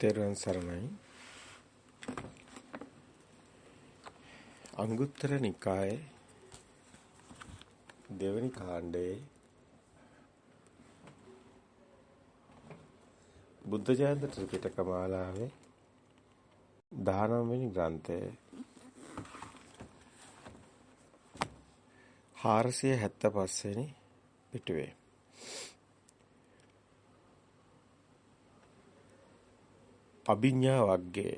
තෙරුවන් සරණයි. අංගුත්තර නිකායේ දෙවනි කාණ්ඩයේ බුද්ධ ජයන්ත ත්‍රිපිටක මාලාවේ 19 වෙනි ග්‍රන්ථයේ 475 වෙනි පිටුවේ අභිඥා වග්ගේ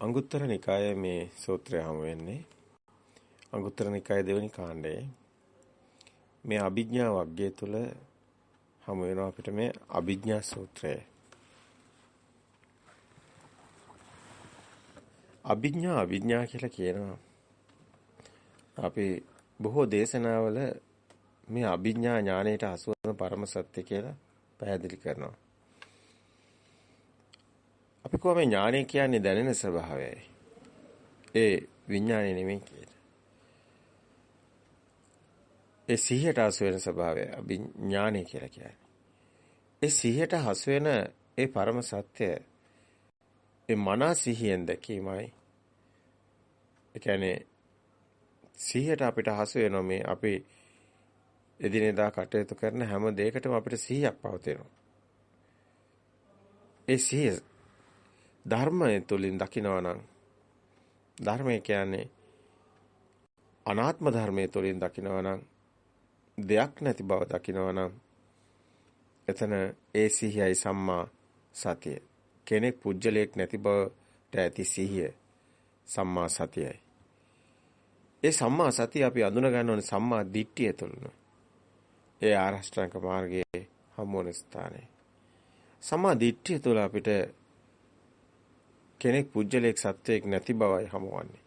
අංගුත්තර නිකායේ මේ සූත්‍රය හමු වෙන්නේ. අංගුත්තර නිකායේ දෙවෙනි කාණ්ඩයේ මේ අභිඥා වග්ගය තුල හමු වෙනවා අපිට මේ අභිඥා සූත්‍රය. අභිඥා අභිඥා කියලා කියනවා. අපි බොහෝ දේශනාවල මේ අභිඥා ඥාණයට හසු වන පරම සත්‍ය කියලා පැහැදිලි කරනවා. අපි කොහොම ඥානය කියන්නේ දැනෙන ස්වභාවයයි. ඒ විඥානය නෙමෙයි කියන්නේ. ඒ සිහියට හසු වෙන ස්වභාවය අභිඥානය කියලා කියන්නේ. ඒ සිහියට හසු වෙන ඒ පරම සත්‍ය ඒ මනා සිහියෙන් දැකීමයි. ඒ කියන්නේ සිහියට අපිට හසු වෙන මේ අපි එදිනෙදා කටයුතු කරන හැම දෙයකටම අපිට සිහියක් පවතිනවා. ඒ සිහිය ධර්මය තුලින් දකිනවා නම් ධර්මය කියන්නේ අනාත්ම ධර්මයේ තුලින් දකිනවා නම් දෙයක් නැති බව දකිනවා නම් එතන ඒ සිහියයි සම්මා සතිය. කෙනෙක් පුජ්‍යලයක් නැති බවට ඇති සිහිය සම්මා සතියයි. ඒ සම්මා සතිය අපි අඳුන ගන්න ඕනේ සම්මා දිට්ඨිය තුළන. ඒ ආරෂ්ඨාංග මාර්ගයේ හමු වෙන ස්ථානයේ. සම්මා දිට්ඨිය තුළ අපිට කෙනෙක් පුජ්‍යලයක් සත්වයක් නැති බවයි හමුවන්නේ.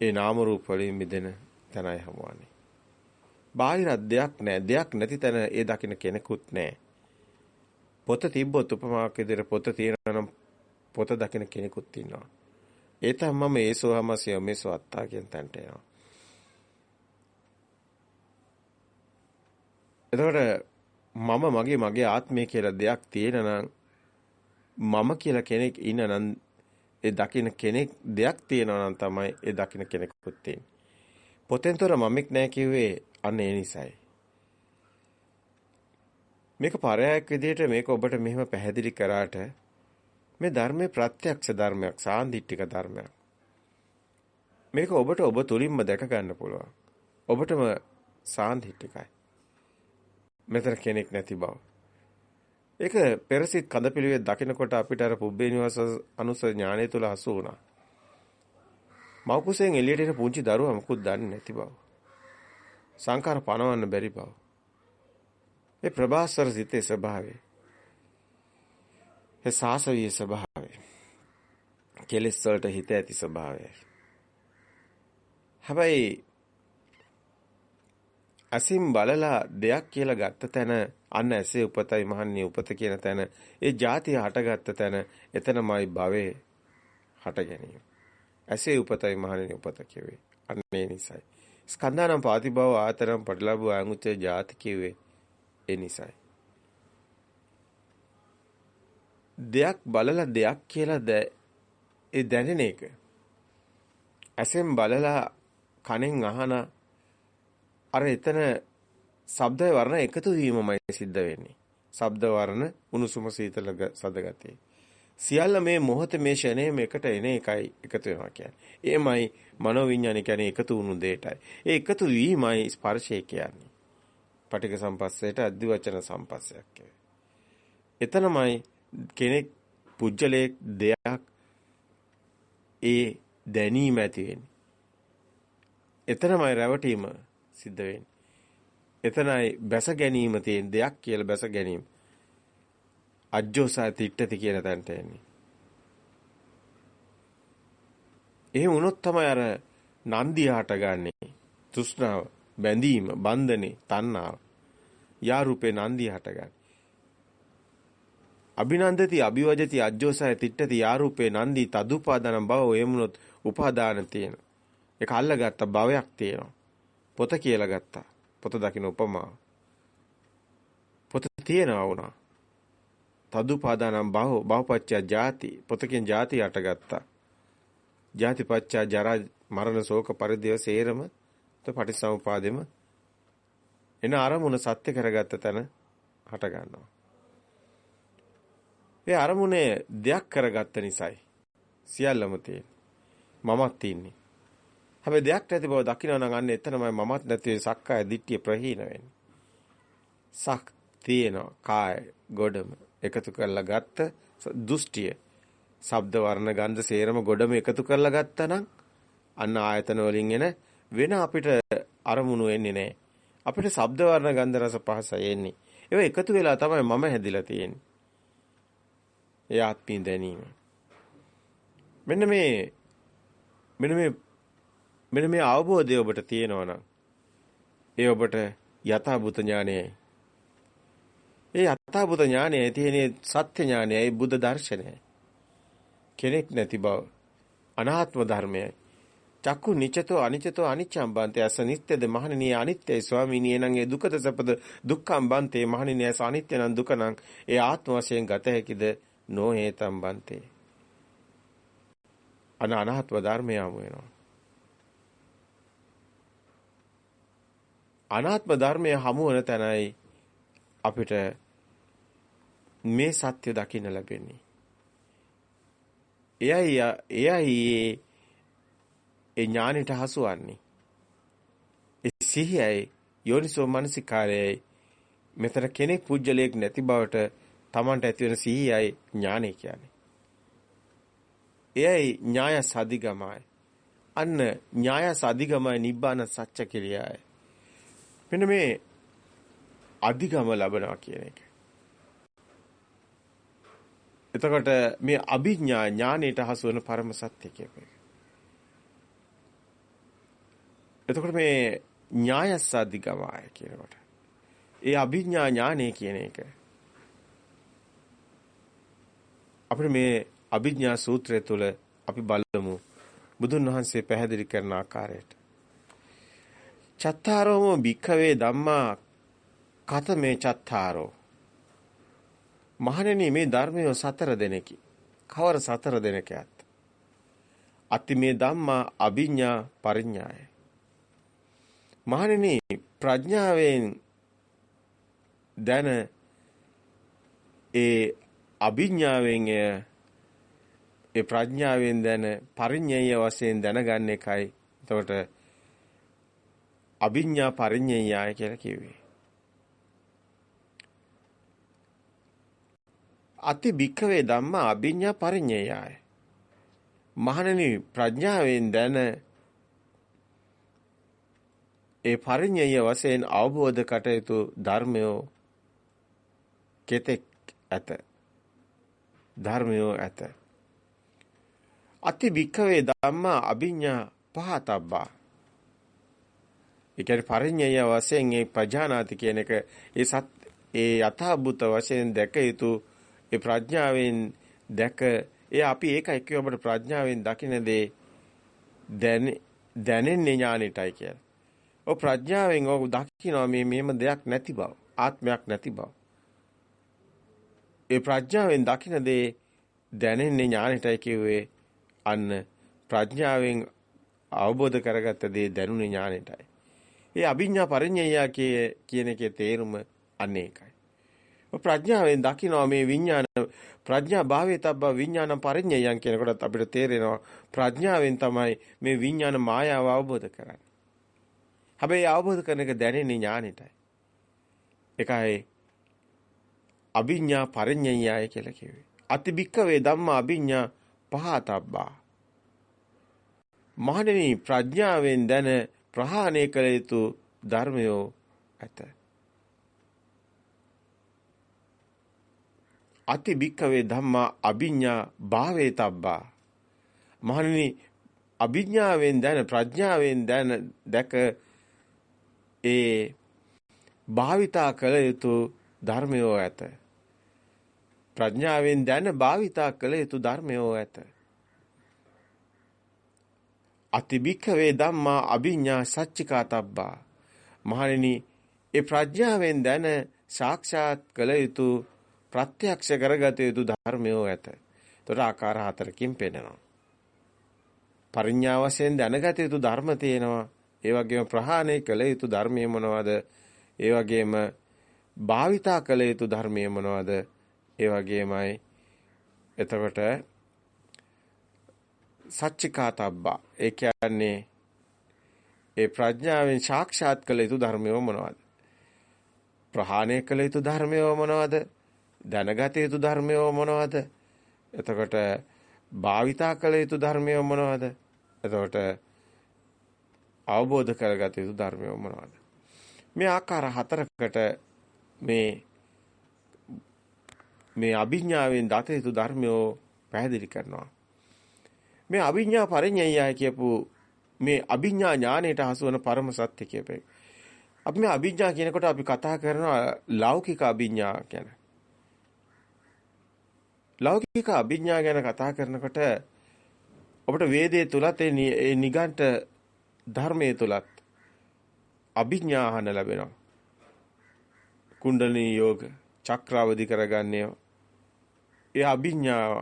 ඒ නාම රූප වලින් මිදෙන තැනයි හමුවන්නේ. බාහිර දෙයක් නැහැ. දෙයක් නැති තැන ඒ දකින්න කෙනෙකුත් නැහැ. පොත තිබ්බොත් උපමාවක් විදිහට පොත තියෙනවා නම් පොත දකින්න කෙනෙකුත් ඉන්නවා. ඒ තමයි මම ඒසෝ හමසිය මේසෝ අත්තා කියන තැනට එනවා. එතකොට මම මගේ මගේ ආත්මය කියලා දෙයක් තියෙන නම් මම කියලා කෙනෙක් ඉන්නනම් ඒ දකින්න කෙනෙක් දෙයක් තියෙනවා නම් තමයි ඒ දකින්න කෙනෙකුත් තියෙන්නේ. පොතෙන්තර මමෙක් නැහැ කිව්වේ අන්න ඒ නිසයි. මේක පරයක් විදිහට මේක ඔබට මෙහෙම පැහැදිලි කරාට මේ ධර්මයේ ප්‍රත්‍යක්ෂ ධර්මයක් සාන්දිටික ධර්මයක්. මේක ඔබට ඔබ තුලින්ම දැක ගන්න පුළුවන්. ඔබටම සාන්දිටිකයි. මෙතන කෙනෙක් නැති බව. ඒක පෙරසිට කඳපිලිවේ දකිනකොට අපිට අර පුබ්බේ නිවාස අනුස ඥානය තුල හසු වුණා. මව්කුසෙන් එළියට එන පුංචි දරුවා මොකුත් දන්නේ නැති බව. සංකාර පනවන්න බැරි බව. ඒ ප්‍රභාස්වර සිතේ ස්වභාවය. ඒ සාසවීය ස්වභාවය. කෙලෙස් වලට හිත ඇති ස්වභාවය. හැබැයි අසින් බලලා දෙයක් කියලා ගත්ත තැන අන්න ඇසේ උපතයි මහන්නේ උපත කියන තැන ඒ જાතිය හටගත්ත තැන එතනමයි භවේ හට ගැනීම. ඇසේ උපතයි මහන්නේ උපත කියවේ. අන්න ඒ නිසයි. ස්කන්ධානම් පාතිභව ආතරම් පටලබු අංගුච්ච જાති කියවේ ඒ නිසයි. දෙයක් බලලා දෙයක් කියලා ඒ දැනෙන එක. ඇසෙන් බලලා කනෙන් අහන අර එතන ශබ්ද වර්ණ එකතු වීමමයි සිද්ධ වෙන්නේ. ශබ්ද වර්ණ උණුසුම සීතල සදගතිය. සියල්ල මේ මොහොත මේ ෂණේ මේකට එන එකයි එකතු වෙනවා කියන්නේ. එමයි මනෝවිඤ්ඤාණය කියන්නේ එකතු වුණු දෙයටයි. ඒ එකතු වීමයි ස්පර්ශය කියන්නේ. පටික සම්පස්සයට අද්දි වචන සම්පස්සයක් එතනමයි කෙනෙක් පුජ්‍යලයක් දෙයක් ඒ දැනීම ඇති වෙන්නේ. එතනමයි රැවටීම සිද්ධ වෙන්නේ. එතනයි බැස ගැනීම තියෙන දෙයක් කියලා බැස ගැනීම. අජ්ජෝසා තිට්ඨති කියන තැනට එන්නේ. එහෙම වුණොත් තමයි අර නන්දිය හටගන්නේ. තෘෂ්ණාව, බැඳීම, බන්ධනේ, තණ්හාව. යා රූපේ නන්දිය හටගන්නේ. අභිනන්දති අභිවජති අජ්ජෝසය තිට්ඨති යා රූපේ නන්දි තදුපාදාන භව එමුනොත් උපාදාන තියෙන. ඒක අල්ලගත්ත භවයක් තියෙනවා. පොත කියලා ගත්තා. පොත දකින්න උපමාව. පොත තියෙනවා වුණා. තදුපාදානම් බහෝ බහපච්චා ජාති පොතකින් ජාති අටගත්තා. ජාතිපච්චා ජරා මරණ ශෝක පරිදේව සේරම ත පටිසමුපාදෙම එන අරමුණ සත්‍ය කරගත්ත තැන හට ගන්නවා. ඒ අරමුණේ දෙයක් කරගත්ත නිසායි සියල්ලම තියෙන්නේ. මමත් තින්නේ. හැබැයි දෙයක් නැති බව දකිනවා නම් අන්න එතනමයි මමත් නැති වෙයි සක්කාය දිට්ඨිය ප්‍රහීන වෙන්නේ. සක් තියෙනවා කාය ගොඩම එකතු කරලා ගත්ත දෘෂ්ටිය. ශබ්ද වර්ණ ගන්ධ සේරම ගොඩම එකතු කරලා ගත්තා නම් අන්න ආයතන වලින් එන වෙන අපිට අරමුණු එන්නේ නැහැ. අපිට ශබ්ද වර්ණ ගන්ධ රස පහස එන්නේ. ඒවා එකතු වෙලා තමයි මම හැදිලා තියෙන්නේ. ඒ ආත්මී දැනීම. මෙන්න මේ මෙන්න මේ මෙන්න මේ අවබෝධය ඔබට තියෙනවා නම් ඒ ඔබට යථාභූත ඥානයයි. ඒ යථාභූත ඥානය තියෙන්නේ සත්‍ය ඥානයයි බුද්ධ දර්ශනයයි. කෙනෙක් නැති බව අනාත්ම ධර්මයයි. චක්කු නිචතෝ අනිචතෝ අනිච්ඡම් බන්තේ අස නිත්‍යද මහණෙනි අනිත්‍යයි ස්වාමීනි එනං ඒ දුකද සපද දුක්ඛම් බන්තේ මහණෙනි අස අනිත්‍ය නම් දුක නම් ඒ ආත්ම වශයෙන් ගත හැකිද නොහේතම් බන්තේ අන අනාත්ම ධර්මය යමු වෙනවා අනාත්ම ධර්මය හමු වන තැනයි අපිට මේ සත්‍ය දකින්න ලැබෙන්නේ. එයයි එයයි ඒ ඥානෙට හසුවන්නේ. ඒ සිහියයි යෝනිසෝ මනසිකාරයයි මෙතන කෙනෙක් පුජ්‍යලයක් නැති බවට Tamanට ඇති වෙන සිහියයි ඥානෙ කියන්නේ. එයයි ඥාය සදිගමයි. අන්න ඥාය සදිගමයි නිබ්බාන සත්‍ය කිරියයි. මෙන්න මේ අධිගම ලබනවා කියන එක. එතකොට මේ අභිඥා ඥානයට හසු වෙන පරම සත්‍ය කියප එක. එතකොට මේ ඥායස්ස අධිගමය කියනකොට ඒ අභිඥා ඥානය කියන එක අපිට මේ අභිඥා සූත්‍රය තුළ අපි බලමු බුදුන් වහන්සේ පැහැදිලි කරන ආකාරයට චත්තාරෝම භික්ඛවේ ධම්මා කතමේ චත්තාරෝ. මහණෙනි මේ ධර්මය සතර දෙනෙකි. කවර සතර දෙනෙකයත්? අති මේ ධම්මා අභිඥා පරිඥාය මහණෙනි ප්‍රඥාවෙන් දැන ඒ අභිඥාවෙන් ඒ ප්‍රඥාවෙන් දැන පරිඥය වශයෙන් දැනගන්න එකයි. එතකොට අභිඥා පරිඤ්ඤයයි කියලා කිව්වේ. අති භික්ඛවේ ධම්මා අභිඥා පරිඤ්ඤයයි. මහණෙනි ප්‍රඥාවෙන් දැන ඒ පරිඤ්ඤය වශයෙන් අවබෝධ කටයුතු ධර්මයෝ කෙතෙක් ඇත. ධර්මයෝ ඇත. අති භික්ඛවේ ධම්මා අභිඥා පහතබ්බා ඒ කියන්නේ පරිඤ්ඤය වශයෙන් ඒ ප්‍රඥානාති කියන එක ඒ සත් ඒ යථාභූත වශයෙන් දැක යුතු ඒ ප්‍රඥාවෙන් දැක ඒ අපි ඒකයි කියවබට ප්‍රඥාවෙන් දකින දේ දැනෙන්නේ ඥානෙටයි කියලා. ඔය ප්‍රඥාවෙන් ඔය දකිනවා මේ මෙහෙම දෙයක් නැති බව, ආත්මයක් නැති බව. ඒ ප්‍රඥාවෙන් දකින දේ දැනෙන්නේ ඥානෙටයි කියුවේ අන්න ප්‍රඥාවෙන් අවබෝධ කරගත්ත දේ දැනුනේ ඥානෙටයි. ඒ අභිඥා පරිඤ්ඤය කියන එකේ තේරුම අන්න ඒකයි. ප්‍රඥාවෙන් දකිනවා මේ විඥාන ප්‍රඥා භාවේතබ්බ විඥාන පරිඤ්ඤයයන් කියනකොටත් අපිට තේරෙනවා ප්‍රඥාවෙන් තමයි මේ විඥාන මායාව අවබෝධ කරන්නේ. හැබැයි අවබෝධ කරන එක දැනෙන්නේ ඥානෙටයි. ඒකයි අභිඥා පරිඤ්ඤයයි කියලා කිව්වේ. අතිබික්කවේ ධම්මා අභිඥා පහතබ්බා. මහණෙනි ප්‍රඥාවෙන් දැන ප්‍රහාණය කළ යුතු ධර්මයෝ ඇත. අති භික්කවේ ධම්මා අභිඥා භාවේ තබ්බා. මහණෙනි අභිඥාවෙන් දැන ප්‍රඥාවෙන් දැන දැක ඒ භාවිතා කළ යුතු ධර්මයෝ ඇත. ප්‍රඥාවෙන් දැන භාවිතා කළ යුතු ධර්මයෝ ඇත. අතිබික්කවේ ධම්මා අභිඥා සච්චිකාතබ්බා මහණෙනි ඒ ප්‍රඥාවෙන් දැන සාක්ෂාත් කළ යුතු ප්‍රත්‍යක්ෂ කරගත යුතු ධර්මයෝ ඇත. ඒතර ආකාර හතරකින් පෙන්නනවා. පරිඥා වශයෙන් දැනගත යුතු ධර්ම තියෙනවා. ඒ වගේම ප්‍රහාණය කළ යුතු ධර්මයේ මොනවද? ඒ වගේම භාවිතා කළ යුතු ධර්මයේ මොනවද? ඒ වගේමයි එතකොට සච්චිකාතබ්බා ඒ කියන්නේ ඒ ප්‍රඥාවෙන් සාක්ෂාත් කළ යුතු ධර්මය මොනවද? ප්‍රහාණය කළ යුතු ධර්මය මොනවද? දැනගත යුතු ධර්මය මොනවද? එතකොට භාවිතා කළ යුතු ධර්මය මොනවද? එතකොට අවබෝධ කරගත යුතු ධර්මය මොනවද? මේ ආකාර හතරකට මේ මේ අභිඥාවෙන් දත යුතු ධර්මයෝ පැහැදිලි කරනවා. මේ අභිඥා පරිඥයයි කියපු මේ අභිඥා ඥාණයට හසු වන පරම සත්‍ය කියපේ. අපි මේ අභිඥා කියනකොට අපි කතා කරනවා ලෞකික අභිඥා ගැන. ලෞකික අභිඥා ගැන කතා කරනකොට ඔබට වේදයේ තුලත් ඒ නිගණ්ඨ ධර්මයේ තුලත් අභිඥා අහන්න ලැබෙනවා. කුණ්ඩලිනී යෝග චක්‍රාවදි කරගන්නේ ඒ අභිඥාව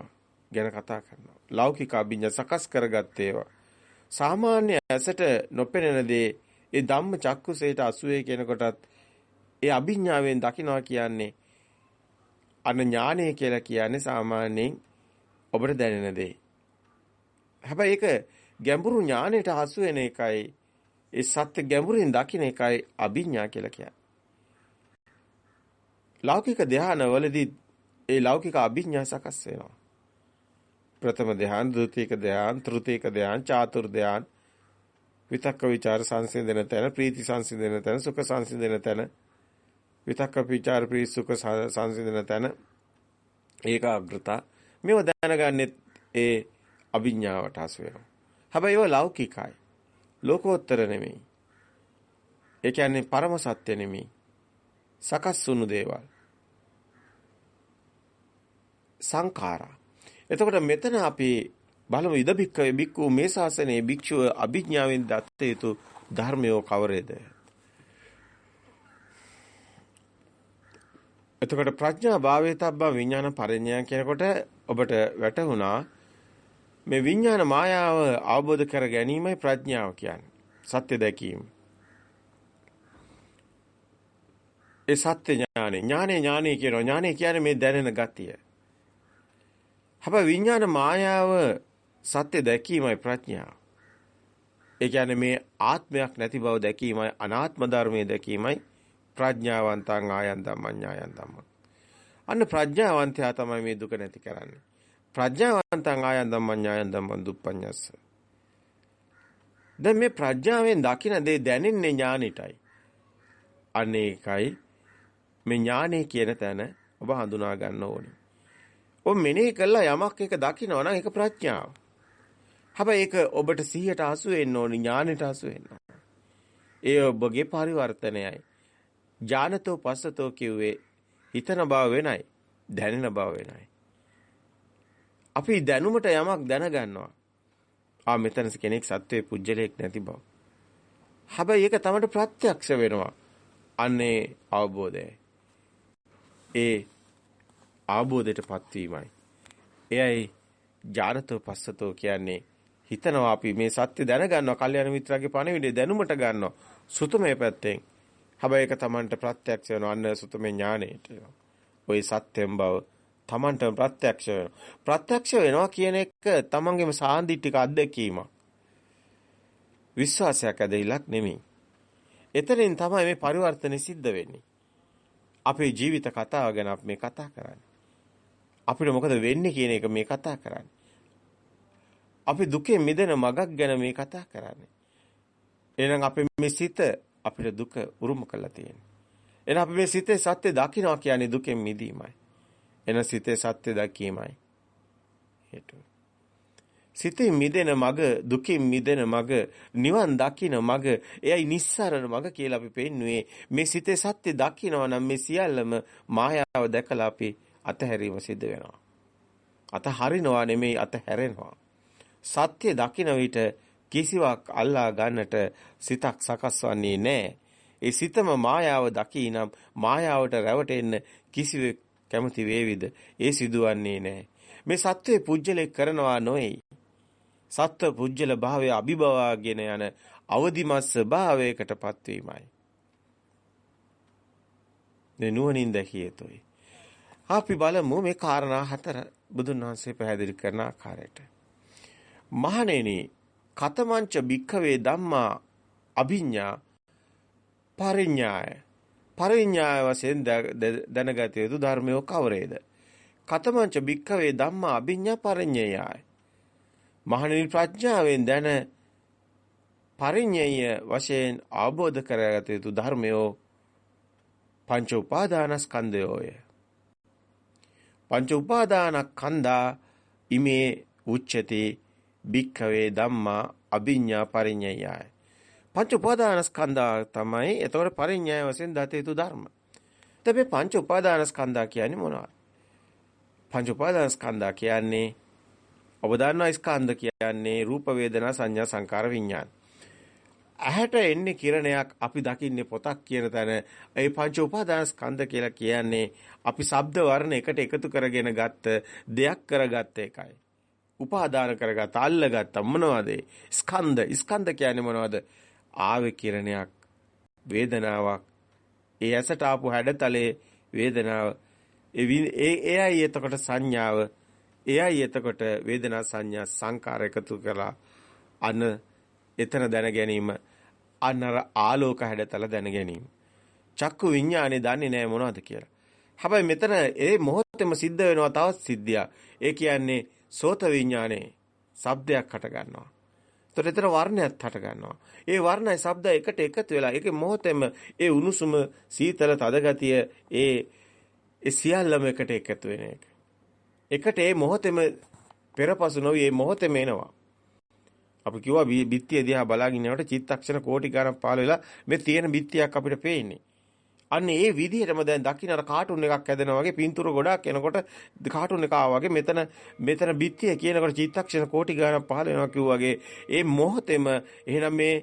ගැන කතා කරනවා. ලෞකික අභිඥා සකස් කරගත් ඒවා. සාමාන්‍ය ඇසට නොපෙනෙන දේ ඒ ධම්ම චක්කුසේට 80 කියන කොටත් ඒ අභිඥාවෙන් දකිනවා කියන්නේ අන ඥානය කියලා කියන්නේ සාමාන්‍යයෙන් ඔබට දැනෙන දේ. හැබැයි ඒක ගැඹුරු ඥානයට හසු වෙන එකයි ඒ සත්‍ය ගැඹුරින් දකින්න එකයි අභිඥා කියලා කියන්නේ. ලෞකික ධානවලදී ඒ ලෞකික අභිඥා සකස් වෙනවා. ප්‍රථම ධ්‍යාන, ဒုတိ ක ධ්‍යාන, තෘතියක ධ්‍යාන, චාතුර් ධ්‍යාන විතක්ක ਵਿਚාර සංසිඳන තැන, ප්‍රීති සංසිඳන තැන, සුඛ සංසිඳන තැන විතක්ක ਵਿਚාර ප්‍රීති සුඛ සංසිඳන තැන ඒකාග්‍රතා මේව දැනගන්නෙත් ඒ අභිඥාවට හසු වෙනවා. හැබැයි ඒව ලෞකිකයි. ලෝකෝත්තර නෙමෙයි. ඒ කියන්නේ පරම සත්‍ය නෙමෙයි. සකස් වුණු දේවල්. සංඛාරා එතකොට මෙතන අපි බලමු ඉද බික්කවේ බික්කු මේ ශාසනයේ භික්ෂුව අභිඥාවෙන් දත්ත යුතු ධර්මයෝ කවරේද? එතකොට ප්‍රඥා භාවේතබ්බ විඥාන පරිඥා කියනකොට ඔබට වැටහුණා මේ විඥාන මායාව අවබෝධ කර ගැනීමයි ප්‍රඥාව කියන්නේ. සත්‍ය දැකීම. ඒ සත්‍ය ඥානෙ ඥානෙ ඥානෙ කියනවා ඥානෙ කියන්නේ මේ දැනෙන ගතිය. හැබැයි විඥාන මායාව සත්‍ය දැකීමයි ප්‍රඥාව. ඒ කියන්නේ මේ ආත්මයක් නැති බව දැකීමයි අනාත්ම ධර්මයේ දැකීමයි ප්‍රඥාවන්තං ආයන් ධම්මඤ්ඤායන් ධම්ම. අන්න ප්‍රඥාවන්තයා තමයි මේ දුක නැති කරන්නේ. ප්‍රඥාවන්තං ආයන් ධම්මඤ්ඤායන් ධම්මං දුප්පඤ්ඤස්ස. දැන් මේ ප්‍රඥාවෙන් දකින දේ දැනෙන්නේ ඥානෙටයි. අනේකයි මේ ඥානෙ කියන තැන ඔබ හඳුනා ගන්න ඕනේ. ඔබ මෙනෙහි කළා යමක් එක දකිනවා නම් ඒක ප්‍රඥාව. හැබැයි ඒක ඔබට සිහියට හසු වෙන්න ඕනි ඥානෙට හසු වෙන්න. ඒ ඔබගේ පරිවර්තනයයි. ඥානතෝ පස්සතෝ කිව්වේ හිතන බව වෙනයි, දැනෙන බව වෙනයි. අපි දැනුමට යමක් දැනගන්නවා. ආ මෙතන කෙනෙක් සත්වයේ පුජ්‍යලයක් නැති බව. හැබැයි ඒක තමයි ප්‍රත්‍යක්ෂ වෙනවා. අන්නේ අවබෝධයයි. ඒ ආબોධයට පත්වීමයි. එයයි ජානතෝ පස්සතෝ කියන්නේ හිතනවා අපි මේ සත්‍ය දැනගන්නවා කල්යාණ මිත්‍රාගේ පණවිඩේ දැනුමට ගන්නවා සුතමේ පැත්තෙන්. හැබැයි ඒක Tamanට ප්‍රත්‍යක්ෂ වෙනවා අන්න සුතමේ ඥාණයට. ওই සත්‍යම් බව Tamanට ප්‍රත්‍යක්ෂ වෙනවා. ප්‍රත්‍යක්ෂ වෙනවා කියන එක Tamanගේම සාන්දිටික අත්දැකීමක්. විශ්වාසයක් ඇදහිලක් නෙමෙයි. එතනින් තමයි මේ පරිවර්තන සිද්ධ වෙන්නේ. අපේ ජීවිත කතාව ගැන අපි මේ කතා කරන්නේ. අපිට මොකද වෙන්නේ කියන එක මේ කතා කරන්නේ. අපි දුකෙන් මිදෙන මගක් ගැන මේ කතා කරන්නේ. එහෙනම් අපේ මේ සිත අපිට දුක උරුම කරලා තියෙනවා. එහෙනම් අපි මේ සිතේ සත්‍ය දකින්නවා කියන්නේ දුකෙන් මිදීමයි. එහෙනම් සිතේ සත්‍ය දැකීමයි. හේතුව. සිතේ මිදෙන මග දුකින් මිදෙන මග නිවන් දකින මග එයයි නිස්සරණ මග කියලා අපි පෙන්නුවේ මේ සිතේ සත්‍ය දකිනවා නම් මේ සියල්ලම මායාව දැකලා අපි අතහැරීම සිද්ධ වෙනවා. අතහරිනවා නෙමෙයි අතහැරෙනවා. සත්‍ය දකින විට කිසිවක් අල්ලා ගන්නට සිතක් සකස් වන්නේ නැහැ. ඒ සිතම මායාව දකිනම් මායාවට රැවටෙන්න කිසිවෙක් කැමති වේවිද? ඒ සිදුවන්නේ නැහැ. මේ සත්වයේ පුජ්‍යලෙක් කරනවා නොයි. සත්ව පුජ්‍යල භාවය අභිභවාගෙන යන අවදිමත් ස්වභාවයකටපත් වීමයි. මේ නුවණින් දැකිය යුතුයි. අපි බලමු මේ කාරණා හතර බුදුන් වහන්සේ පැහැදිලි කරන ආකාරයට. මහණෙනි, කතමංච භික්ඛවේ ධම්මා අභිඤ්ඤා පරිඤ්ඤාය. පරිඤ්ඤාය වශයෙන් දැනගත යුතු ධර්මය කවරේද? කතමංච භික්ඛවේ ධම්මා අභිඤ්ඤා පරිඤ්ඤයයි. මහණෙනි ප්‍රඥාවෙන් දැන පරිඤ්ඤය වශයෙන් ආબોධ කරගත යුතු ධර්මයෝ පංච උපාදානස්කන්ධයෝය. පංච උපාදානස්කන්ධා ඉමේ උච්චති භික්ඛවේ ධම්මා අභිඤ්ඤා පරිඤ්ඤයයි. පංච උපාදානස්කන්ධා තමයි එතකොට පරිඤ්ඤය වශයෙන් දත යුතු ධර්ම. තebe පංච උපාදානස්කන්ධා කියන්නේ මොනවද? පංච උපාදානස්කන්ධා කියන්නේ ඔබ දන්නා ස්කන්ධ කියන්නේ රූප වේදනා සංඥා සංකාර විඥාන. ඇහැට එන්නේ කිරණයක් අපි දකින්නේ පොතක් කියන තැන ඒ පංච උපාදානස්කන්ධ කියලා කියන්නේ අපි ශබ්ද වර්ණ එකට එකතු කරගෙන ගත්ත දෙයක් කරගත්ත එකයි. උපාදාන කරගත්ත අල්ලගත්ත මොනවද? ස්කන්ධ. ස්කන්ධ කියන්නේ මොනවද? ආවේ කිරණයක් වේදනාවක්. ඒ ඇසට ආපු හැඩතලේ වේදනාව ඒ එයයි එතකොට සංඥාව එයයි එතකොට වේදනා සංඥා සංකාර එකතු කරලා අන එතන දැන ගැනීම අන්නර ආලෝක හැඩතල දැන ගැනීම. චක්කු විඥානේ දන්නේ නැහැ මොනවද කියලා. හැබැයි මෙතන ඒ මොහොතේම සිද්ධ වෙනවා තවත් සිද්ධියක්. ඒ කියන්නේ සෝත විඥානේ ශබ්දයක් හට ගන්නවා. ඒතර ඒතර වර්ණයක් හට ගන්නවා. ඒ වර්ණයි ශබ්ද එකට එකතු වෙලා ඒකේ මොහොතේම ඒ උණුසුම සීතල තද ගතිය ඒ ඒ සියල්ලම එකට එකතු වෙන එක. එකට ඒ මොහොතේම පෙරපසු නොවි මේ මොහොතේම එනවා. අපි කිව්වා බිත්තිය දිහා බලාගෙන යනකොට චිත්තක්ෂණ කෝටි ගණන් පහළ වෙලා මේ තියෙන බිත්තියක් අපිට පේන්නේ. අන්න ඒ විදිහටම දැන් දකින්න අර කාටුන් එකක් හැදෙනා වගේ පින්තූර ගොඩක් එනකොට කාටුන් එක ආවා වගේ මෙතන මෙතන බිත්තිය කියනකොට චිත්තක්ෂණ කෝටි ගණන් පහළ වෙනවා කිව්වාගේ ඒ මොහොතේම එහෙනම් මේ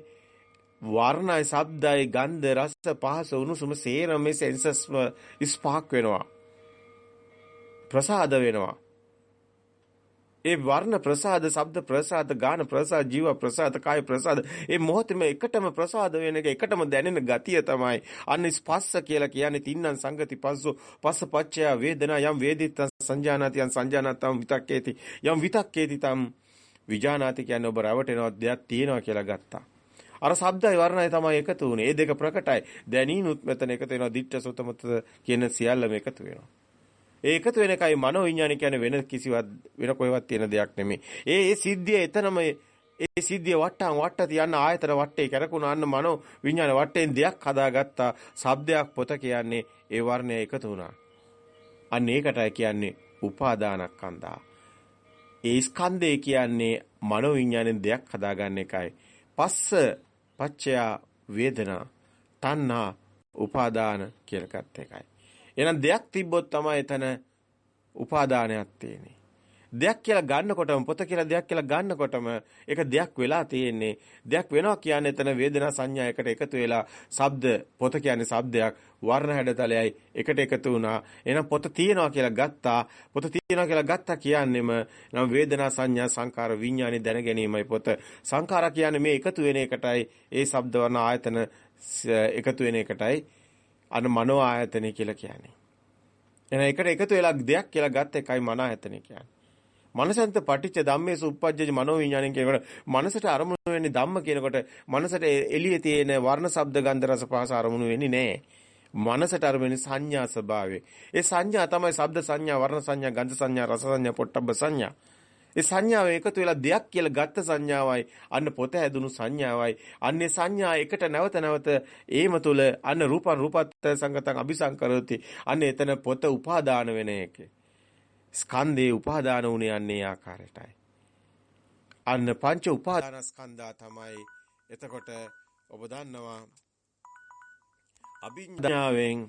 වර්ණයි, ශබ්දයි, ගන්ධ, රස, පහස, උණුසුම සේරම මේ සෙන්සස් ස්පාක් වෙනවා. ප්‍රසාද වෙනවා. ඒ වර්ණ ප්‍රසාද, ශබ්ද ප්‍රසාද, ගාන ප්‍රසාද, ජීව ප්‍රසාද, කාය ප්‍රසාද. ඒ මොහොතේම එකටම ප්‍රසාද වෙන එක එකටම දැනෙන ගතිය තමයි. අන්න ස්පස්ස කියලා කියන්නේ තින්නම් සංගති පස්සෝ පස්ස පච්චය වේදනා යම් වේදිත සංජානාති යම් සංජානතම් විතක්කේති යම් විතක්කේති තම් විජානාති කියන්නේ ඔබ රවටෙනවා දෙයක් තියෙනවා කියලා ගත්තා. අර ශබ්දයි වර්ණයි තමයි එකතු වුනේ. මේ දෙක ප්‍රකටයි. දැනීනුත් මෙතන එකතු වෙනවා. දිට්ඨ සොතමත කියන සියල්ලම එකතු වෙනවා. ඒ එකතු වෙන එකයි මනෝ විඥාන කියන්නේ වෙන කිසිවක් වෙන කොහෙවත් තියෙන දෙයක් නෙමෙයි. ඒ ඒ සිද්ධිය එතනම ඒ සිද්ධිය වට්ටම් වට්ට තියන්න ආයතන වටේ කරකුණා අන්න මනෝ විඥාන වටෙන් දෙයක් හදාගත්තා. ශබ්දයක් පොත කියන්නේ ඒ වර්ණය එකතු වුණා. අන්න ඒකටයි කියන්නේ උපාදානස්කන්ධා. ඒ ස්කන්ධය කියන්නේ මනෝ විඥාණයෙන් දෙයක් හදාගන්න එකයි. පස්ස පච්චය වේදනා තණ්හා උපාදාන කියලා ගත් එකයි. එහෙනම් දෙයක් තිබ්බොත් තමයි එතන උපාදානයක් තියෙන්නේ. දෙයක් කියලා ගන්නකොටම පොත කියලා දෙයක් කියලා ගන්නකොටම ඒක දෙයක් වෙලා තියෙන්නේ. දෙයක් වෙනවා කියන්නේ එතන වේදනා සංඥා එකට එකතු වෙලා ශබ්ද පොත කියන්නේ ශබ්දයක් වර්ණ හැඩතලයයි එකට එකතු වුණා. එහෙනම් පොත තියෙනවා කියලා ගත්තා. පොත තියෙනවා කියලා ගත්තා කියන්නේම නම් වේදනා සංඥා සංකාර විඥානේ දැන ගැනීමයි පොත. සංඛාර කියන්නේ මේ එකතු වෙන එකටයි ඒ ශබ්ද වර්ණ ආයතන එකතු වෙන එකටයි අන මනෝ ආයතනෙ කියලා කියන්නේ. එහෙනම් එකට එකතු වෙලා දෙයක් කියලා ගත්ත එකයි මන ආයතනෙ කියන්නේ. මනසන්ත පටිච්ච ධම්මේසු උප්පජ්ජ මනෝ විඥාණයෙන් කියනකොට මනසට අරමුණු වෙන්නේ ධම්ම කියනකොට මනසට එළියේ තියෙන වර්ණ ශබ්ද ගන්ධ රස පහස අරමුණු වෙන්නේ නැහැ. මනසට අරමුණේ සංඥා ස්වභාවය. ඒ සංඥා තමයි ශබ්ද සංඥා, වර්ණ සංඥා, ගන්ධ සංඥා, රස සංඥා, පොට්ටබ්බ සංඥා. ඒ සංඥාව එකතු වෙලා දෙයක් කියලා ගත්ත සංඥාවයි අන්න පොත හැදුණු සංඥාවයි. අන්නේ සංඥා එකට නැවත නැවත ඒම තුල අන්න රූපං රූපත් සංගතං අபிසංකරති. අන්න එතන පොත උපාදාන වෙන එක. ස්කන්ධේ උපාදාන උනේ අන්නේ ආකාරයටයි. අන්න පංච උපාදානස්කන්ධා තමයි එතකොට ඔබ දන්නවා අභිඥාවෙන්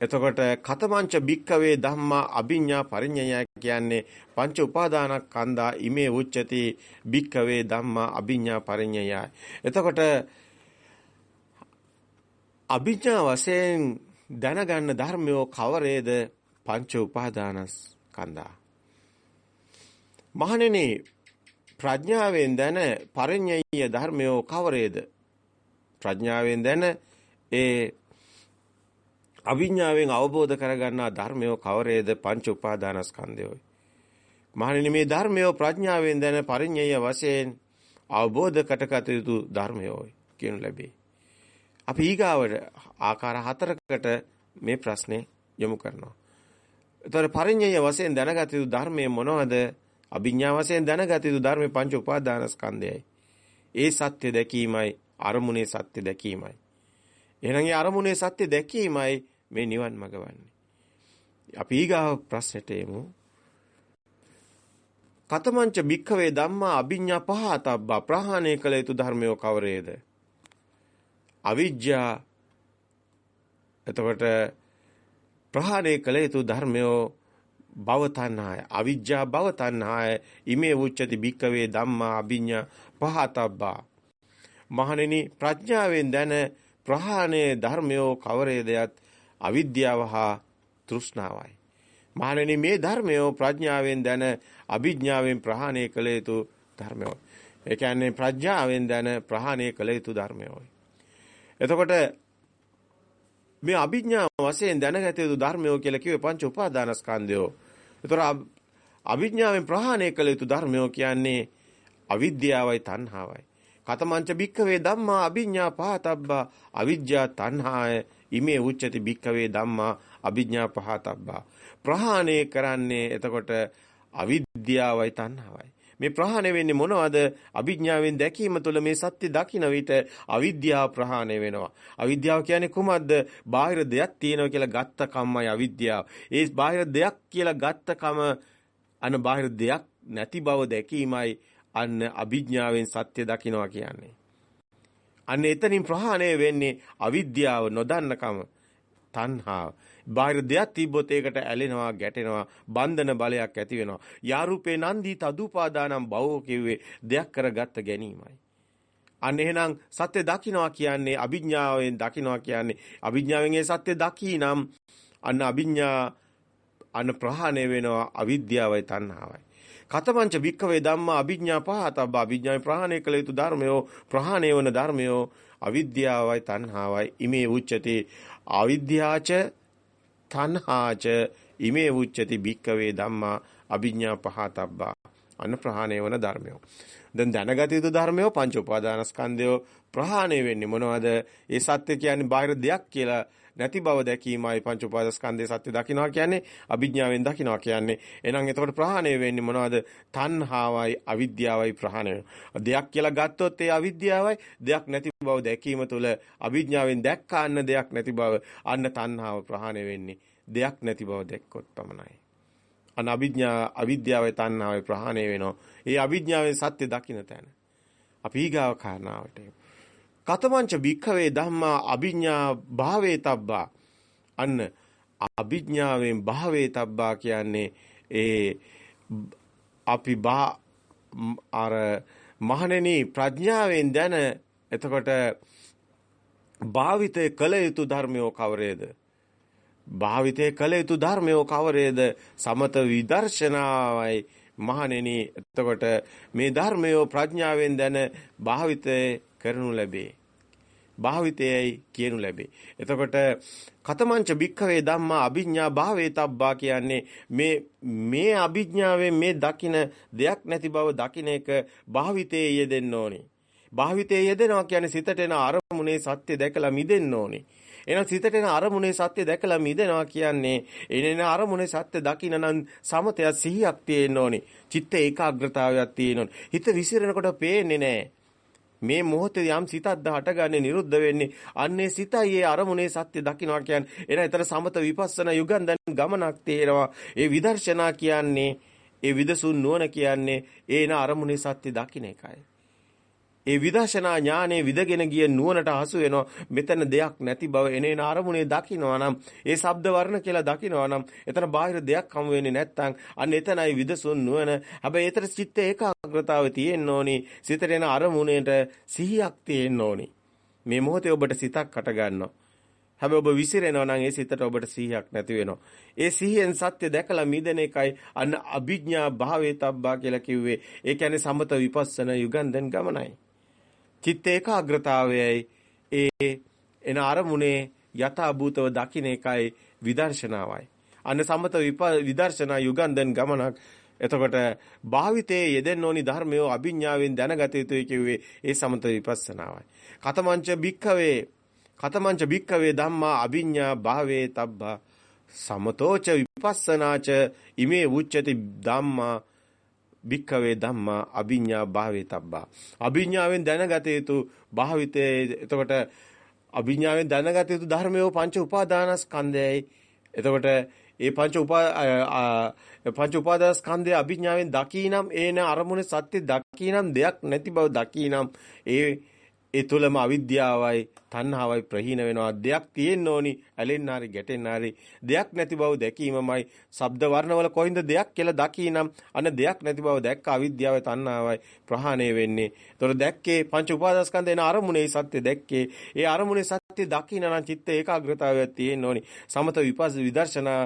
එතකොට කතමංච භික්කවේ ධම්මා අභිඤ්ඤා පරිඤ්ඤය කියන්නේ පංච උපාදානස්කන්ධා ඉමේ උච්චති භික්කවේ ධම්මා අභිඤ්ඤා පරිඤ්ඤයයි. එතකොට අභිඥා වශයෙන් දැනගන්න ධර්මයෝ කවරේද? පංච උපාදානස්කන්ධා මහණෙනි ප්‍රඥාවෙන් දැන පරිඤ්ඤය ධර්මයෝ කවරේද? ප්‍රඥාවෙන් දැන ඒ අවිඥාවෙන් අවබෝධ කරගන්නා ධර්මයෝ කවරේද පංච උපාදානස්කන්ධයෝයි මහණෙනි මේ ධර්මයෝ ප්‍රඥාවෙන් දැන පරිඤ්ඤය වශයෙන් අවබෝධ කටකත යුතු ධර්මයෝයි කියනු ලැබේ අපි ඊගාවට ආකාර හතරකට මේ ප්‍රශ්නේ යොමු කරනවා. ඒතර පරිඤ්ඤය වශයෙන් දැනගත යුතු ධර්මයේ මොනවද? අභිඥා වශයෙන් දැනගත යුතු ධර්මයේ පංච උපාදානස්කන්ධයයි. ඒ සත්‍ය දැකීමයි අරමුණේ සත්‍ය දැකීමයි. එහෙනම් ඒ අරමුණේ සත්‍ය දැකීමයි මේ නිවන් මඟ වන්නේ. අපි ඊගාව ප්‍රශ්නෙට එමු. කතමංච භික්ඛවේ ධම්මා අභිඤ්ඤා පහතබ්බා ප්‍රහාණය කළ යුතු ධර්මයෝ කවරේද? අවිජ්ජා එතකොට ප්‍රහාණය කළ යුතු ධර්මයෝ භව තණ්හාය අවිජ්ජා භව තණ්හාය ඉමේ උච්චති භික්කවේ ධම්මා අභිඤ්ඤා පහතබ්බා මහණෙනි ප්‍රඥාවෙන් දැන ප්‍රහාණය ධර්මයෝ කවරේදයත් අවිද්‍යාව හා තෘෂ්ණාවයි මහණෙනි මේ ධර්මයෝ ප්‍රඥාවෙන් දැන අභිඥාවෙන් ප්‍රහාණය කළ යුතු ධර්මයෝ ඒ කියන්නේ ප්‍රඥාවෙන් දැන ප්‍රහාණය කළ යුතු ධර්මයෝයි එතකොට මේ අභිඥා වශයෙන් දැනගත යුතු ධර්මයෝ කියලා කිව්වේ පංච උපාදානස්කන්ධයෝ. ඒතර අභිඥාවෙන් ප්‍රහාණය කළ යුතු ධර්මයෝ කියන්නේ අවිද්‍යාවයි තණ්හාවයි. කතමංච භික්ඛවේ ධම්මා අභිඥා පහතබ්බා අවිජ්ජා තණ්හාය ඉමේ උච්චති භික්ඛවේ ධම්මා අභිඥා පහතබ්බා ප්‍රහාණය කරන්නේ එතකොට අවිද්‍යාවයි තණ්හාවයි මේ ප්‍රහාණය වෙන්නේ මොනවද? අවිඥාවෙන් දැකීම තුළ මේ සත්‍ය දකින්න විට අවිද්‍යාව ප්‍රහාණය වෙනවා. අවිද්‍යාව කියන්නේ කුමක්ද? බාහිර දෙයක් තියෙනවා කියලා ගත්ත කම්මයි අවිද්‍යාව. ඒ බාහිර දෙයක් කියලා ගත්ත කම අන බාහිර දෙයක් නැති බව දැකීමයි අන්න අවිඥාවෙන් සත්‍ය දකින්නවා කියන්නේ. අන්න එතනින් ප්‍රහාණය වෙන්නේ අවිද්‍යාව නොදන්නකම තණ්හාව. බාහිර දෙයක් තිබ්බොත් ඒකට ඇලෙනවා, ගැටෙනවා, බන්ධන බලයක් ඇති වෙනවා. යාරූපේ නන්දි තදුපාදානම් භවෝ කිව්වේ දෙයක් කරගත්ත ගැනීමයි. අන්න එහෙනම් සත්‍ය දකින්නවා කියන්නේ අභිඥාවෙන් දකින්නවා කියන්නේ අභිඥාවෙන් ඒ සත්‍ය දකිනම් අන්න අභිඥා අන්න ප්‍රහාණය වෙනවා අවිද්‍යාවයි තණ්හාවයි. කතමංච වික්කවේ ධම්මා අභිඥා පහතබ්බ. අභිඥාය ප්‍රහාණය කළ යුතු ධර්මයෝ ප්‍රහාණය වන ධර්මයෝ අවිද්‍යාවයි තණ්හාවයි ඉමේ උච්චති අවිද්‍යාච තණ්හාච ඉමේ උච්චති භික්කවේ ධම්මා අභිඥා පහතබ්බා. අන්න ප්‍රහාණය වන ධර්මයෝ. දැන් දැනගත යුතු ධර්මයෝ පංච උපාදානස්කන්ධය ප්‍රහාණය වෙන්නේ මොනවද? ඒ සත්‍ය කියන්නේ බාහිර දෙයක් කියලා නැති බව දැකීමයි පංච උපාදානස්කන්ධයේ සත්‍ය දකින්නවා කියන්නේ අභිඥාවෙන් දකින්නවා කියන්නේ. එහෙනම් එතකොට ප්‍රහාණය වෙන්නේ මොනවද? තණ්හාවයි අවිද්‍යාවයි ප්‍රහාණය. දෙයක් කියලා ගත්තොත් ඒ අවිද්‍යාවයි දෙයක් නැති බව දැකීම තුළ අවිඥාවෙන් දැක්කාන්න දෙයක් නැති බව අන්න තණ්හාව ප්‍රහාණය වෙන්නේ. දෙයක් නැති බව දැක්කොත් පමණයි. අන අවිඥා අවිද්‍යාවේ තණ්හාවේ ප්‍රහාණය වෙනවා. ඒ අවිඥාවෙන් සත්‍ය දකින්න තැන. අපි ඊගාව කාරණාවට කතමංච භික්ඛවේ ධම්මා අභිඥා භාවේ තබ්බා. අන්න අභිඥාවෙන් භාවේ තබ්බා කියන්නේ ඒ අපි බා අර මහණෙනි ප්‍රඥාවෙන් දැන එතකොට භාවිතය කළ යුතු ධර්මයෝ කවරේද? භාවිතය කළ යුතු ධර්මයෝ කවරේද? සමත විදර්ශනාවයි මහණෙනි. එතකොට මේ ධර්මයෝ ප්‍රඥාවෙන් දැන භාවිතය කරනු ලැබේ භාවිතයයි කියනු ලැබේ එතකොට කතමංච භික්ඛවේ ධම්මා අභිඥා භාවේ තබ්බා කියන්නේ මේ මේ අභිඥාවෙන් මේ දකින දෙයක් නැති බව දකින එක භාවිතයේ යෙදෙන්න ඕනේ භාවිතයේ යෙදෙනවා කියන්නේ සිතට එන අරමුණේ සත්‍ය දැකලා මිදෙන්න ඕනේ එහෙනම් සිතට එන අරමුණේ සත්‍ය දැකලා මිදෙනවා කියන්නේ එනේන අරමුණේ සත්‍ය දකින්න නම් සමතය සිහියක් තියෙන්න ඕනේ. චිත්ත ඒකාග්‍රතාවයක් තියෙන්න ඕනේ. හිත විසිරෙනකොට පේන්නේ නැහැ. මේ මොහොතේ යම් සිතක්ද හටගන්නේ නිරුද්ධ වෙන්නේ. අන්නේ සිතයි ඒ අරමුණේ සත්‍ය දකින්නවා කියන්නේ. එන ඊතර සමත විපස්සනා යුගන්දන් ගමනක් තේරෙනවා. ඒ විදර්ශනා කියන්නේ ඒ විදසුන් නුවණ කියන්නේ ඒන අරමුණේ සත්‍ය දකින්න එකයි. ඒ විදර්ශනා ඥානෙ විදගෙන ගිය නුවණට හසු වෙනවා. මෙතන දෙයක් නැති බව එනේන අරමුණේ දකින්නවා නම් ඒ ශබ්ද වර්ණ කියලා දකින්නවා නම් එතන බාහිර දෙයක් හමු වෙන්නේ නැත්නම් අන්න එතනයි විදසුන් නුවණ. හැබැයි ඒතර චිත්ත ඒකාග්‍රතාවය තියෙන්න ඕනි. සිතට එන අරමුණේට සිහියක් තියෙන්න ඕනි. මේ මොහොතේ ඔබට සිතක් හට ගන්නවා. හැබැයි ඔබ විසිරෙනවා නම් ඒ සිතට ඔබට සිහියක් නැති වෙනවා. ඒ සිහියෙන් සත්‍ය දැකලා මිදෙන එකයි අන්න අභිඥා භාවේ තබ්බා කියලා කිව්වේ. ඒ කියන්නේ සමත විපස්සන යුගන්ධන් ගමනයි. චිත්ත ඒකාග්‍රතාවයයි ඒ එන අරමුණේ යථාභූතව දකින්න එකයි විදර්ශනාවයි. අන්න සමත විදර්ශනා යුගන්ධන් ගමනක් එතකොට භාවිතයේ යෙදෙන්න ඕනි ධර්මය අභිඥාවෙන් දැනගත යුතුයි කිව්වේ ඒ සමත විපස්සනාවයි. කතමංච භික්ඛවේ කතමංච භික්ඛවේ ධම්මා අභිඥා භාවේ තබ්බා සමතෝච විපස්සනාච ඉමේ උච්චති ධම්මා භික්ඛවේ ධම්මා අභිඥා භාවේ තබ්බා. අභිඥාවෙන් දැනගත යුතු භාවිතයේ එතකොට අභිඥාවෙන් දැනගත යුතු ධර්මයෝ පංච උපාදානස්කන්ධයයි. එතකොට ඒ පංච උපා පංච උපාදානස්කන්ධය අභිඥාවෙන් දකීනම් ඒන අරමුණේ සත්‍ය දකීනම් දෙයක් නැති බව දකීනම් ඒ ඒ තුලම අවිද්‍යාවයි තණ්හාවයි ප්‍රහීන වෙනවා දෙයක් තියෙන්න ඕනි ඇලෙන්න හරි ගැටෙන්න හරි දෙයක් නැති බව දැකීමමයි ශබ්ද වර්ණවල කොයින්ද දෙයක් කියලා දකීනම් අන්න දෙයක් නැති බව දැක්ක අවිද්‍යාවයි තණ්හාවයි ප්‍රහාණය වෙන්නේ. ඒතොර දැක්කේ පංච උපාදාස්කන්ධේන අරමුණේ සත්‍ය දැක්කේ. ඒ අරමුණේ සත්‍ය දකින්න නම් චිත්ත ඒකාග්‍රතාවයක් තියෙන්න ඕනි. සමත විපස්ස විදර්ශනා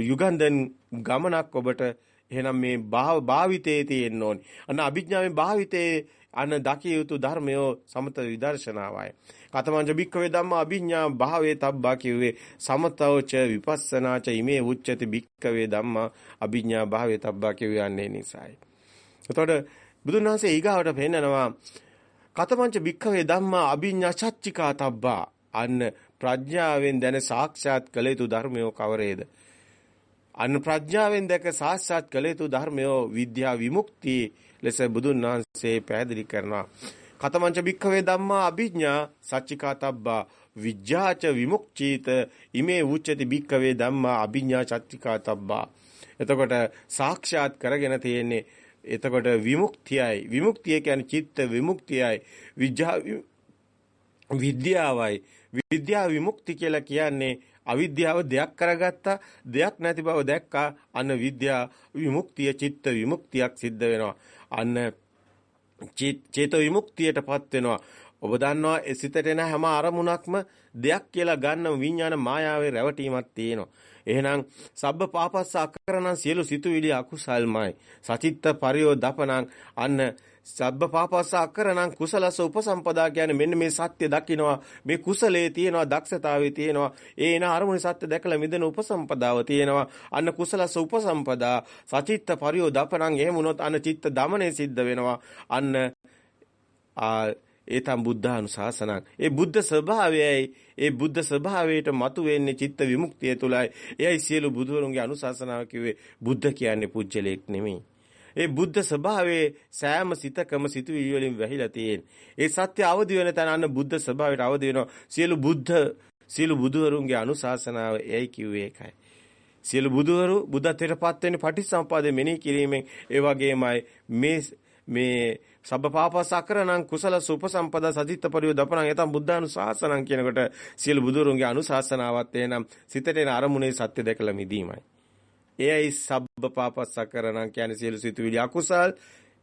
යුගන්ධන් ගමනක් ඔබට එහෙනම් මේ භාවිතයේ තියෙන්න ඕනි. අන්න අභිඥාවෙන් භාවිතයේ අන දකිය යුතු ධර්මයෝ සමත විදර්ශනාවයි. කතමංජ බික්කවේ ධම්මා අභිඥා භාවේ තබ්බා කිව්වේ සමතෝච විපස්සනාච ඉමේ උච්චති බික්කවේ ධම්මා අභිඥා භාවේ තබ්බා කිව්වේ යන්නේ නිසායි. එතකොට බුදුන් වහන්සේ ඊගාවට පෙන්නනවා කතමංච බික්කවේ ධම්මා අභිඥා චච්චිකා තබ්බා අන්න ප්‍රඥාවෙන් දැන සාක්ෂාත් කළ යුතු ධර්මයෝ කවරේද? අන්න ප්‍රඥාවෙන් දැක සාක්ෂාත් කළ යුතු ධර්මයෝ විද්‍යා විමුක්තිය ලෙස බුදුන් වහන්සේ පැහැදිලි කරනවා. කතමංච භික්ඛවේ ධම්මා අභිඥා සච්චිකාතබ්බා විජ්ජාච විමුක්චීත ඉමේ උච්චති භික්ඛවේ ධම්මා අභිඥා සච්චිකාතබ්බා. එතකොට සාක්ෂාත් කරගෙන තියෙන්නේ එතකොට විමුක්තියයි. විමුක්තිය කියන්නේ චිත්ත විමුක්තියයි. විද්‍යා විද්‍යාවයි. විද්‍යා විමුක්ති කියලා කියන්නේ අවිද්‍යාව දෙයක් කරගත්තා දෙයක් නැති බව දැක්කා අන්න විද්‍යා විමුක්තිය චිත්ත විමුක්තියක් සිද්ධ වෙනවා. අන්න චේතෝ විමුක්තියටපත් වෙනවා. ඔබ දන්නවා ඒ සිතට එන හැම අරමුණක්ම දෙයක් කියලා ගන්න විඥාන මායාවේ රැවටීමක් තියෙනවා. එහෙනම් සබ්බ පාපස්ස අකරණං සියලු සිතුවිලි අකුසල්මයි. සචිත්ත පරියෝ දපනං අන්න සබ්බ පාපස්ස අකරණං කුසලස උපසම්පදා කියන්නේ මෙන්න මේ සත්‍ය දකින්නවා මේ කුසලයේ තියෙනවා දක්ෂතාවයේ තියෙනවා. ඒ එන අරමුණේ සත්‍ය දැකලා මිදෙන උපසම්පදාව තියෙනවා. අන්න කුසලස උපසම්පදා සචිත්ත පරියෝ දපනං එහෙම වුණොත් අන්න චිත්ත දමනය සිද්ධ වෙනවා. අන්න ඒතම් බුද්ධානුශාසනං. ඒ බුද්ධ ස්වභාවයයි ඒ බුද්ධ ස්වභාවයට මතු වෙන්නේ චිත්ත විමුක්තිය තුලයි එයයි සියලු බුදුවරුන්ගේ අනුශාසනාව කිව්වේ බුද්ධ කියන්නේ පුජ්‍යලයක් නෙමෙයි. ඒ බුද්ධ ස්වභාවයේ සෑම සිතකම සිතුවිලි වලින් වැහිලා තියෙන. ඒ සත්‍ය අවදි වෙන තැන අන්න බුද්ධ ස්වභාවයට අවදි වෙනවා. සියලු බුද්ධ සියලු බුදුවරුන්ගේ අනුශාසනාව එයි කිව්වේ ඒකයි. සියලු බුදුවරු බුද්ධත්වයටපත් වෙන්නේ පටිච්චසමුපාදයෙන් මෙනෙහි කිරීමෙන් ඒ වගේමයි මේ මේ සබ්බපාපසකරණං කුසල සුපසම්පදා සදිත්ත පරියෝ දපණං යතම් බුද්ධානුශාසනං කියනකොට සියලු බුදුරුන්ගේ අනුශාසනාවත් එනම් සිතට එන අරමුණේ සත්‍ය දැකලා මිදීමයි. එයයි සබ්බ පාපස්සකරණං කියන්නේ සියලු සිතුවිලි අකුසල්.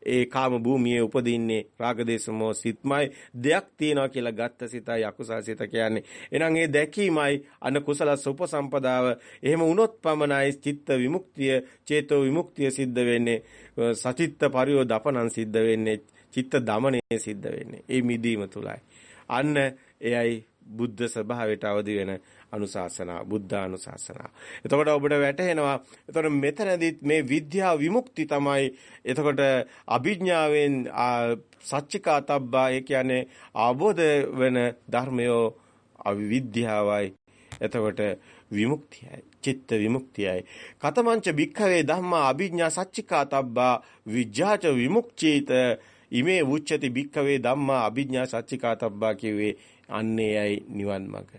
ඒ කාම භූමියේ උපදින්නේ රාගදේශමෝ සිත්මයි. දෙයක් තියනවා කියලා ගත්ත සිතයි අකුසල් සිත කියන්නේ. එහෙනම් ඒ දැකීමයි අන කුසල සුපසම්පදාව එහෙම වුණොත් පමණයි චිත්ත විමුක්තිය චේතෝ විමුක්තිය සිද්ධ වෙන්නේ. සචිත්ත පරියෝ දපනං සිද්ධ වෙන්නේ. චිත්ත දමනය සිද්ධ වෙන්නේ. ඒ මිදීම තුලයි. අන්න එයයි බුද්ධ ස්වභාවයට අවදි වෙන අනුශාසනා බුද්ධානුශාසනා. එතකොට ඔබට වැටහෙනවා එතකොට මෙතනදිත් මේ විද්‍යා විමුක්ති තමයි එතකොට අභිඥාවෙන් සච්චිකාතබ්බා ඒ කියන්නේ ආબોධ වෙන ධර්මයෝ අවිවිද්‍යාවයි. එතකොට විමුක්තියයි චිත්ත විමුක්තියයි කතමංච භික්ඛවේ ධම්මා අභිඥා සච්චිකාතබ්බා විජ්ජාච විමුක්චීත ඉමේ උච්චති භික්ඛවේ ධම්මා අභිඥා සච්චිකාතබ්බා කිව්වේ අන්නේයයි නිවන් මඟ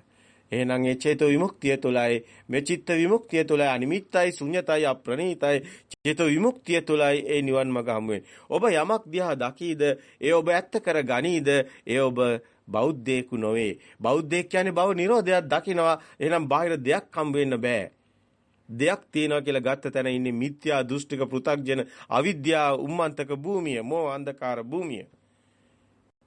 එහෙනම් ඒ චේතෝ විමුක්තිය තුළයි මේ චිත්ත විමුක්තිය තුළයි අනිමිත්තයි ශුන්‍යතයි අප්‍රණීතයි චේතෝ විමුක්තිය තුළයි ඒ නිවන් මඟ හමු ඔබ යමක් දිහා දකීද ඒ ඔබ ඇත්ත කර ගනීද ඒ ඔබ බෞද්ධයෙකු නොවේ. බෞද්ධයෙක් කියන්නේ බව නිරෝධයක් දකිනවා එහෙනම් බාහිර දෙයක් හම් වෙන්න බෑ. දෙයක් තියනවා කියලා ගත්ත තැන ඉන්නේ මිත්‍යා දෘෂ්ටික පෘ탁ජන අවිද්‍යාව උම්මන්තක භූමිය මෝහ අන්ධකාර භූමිය.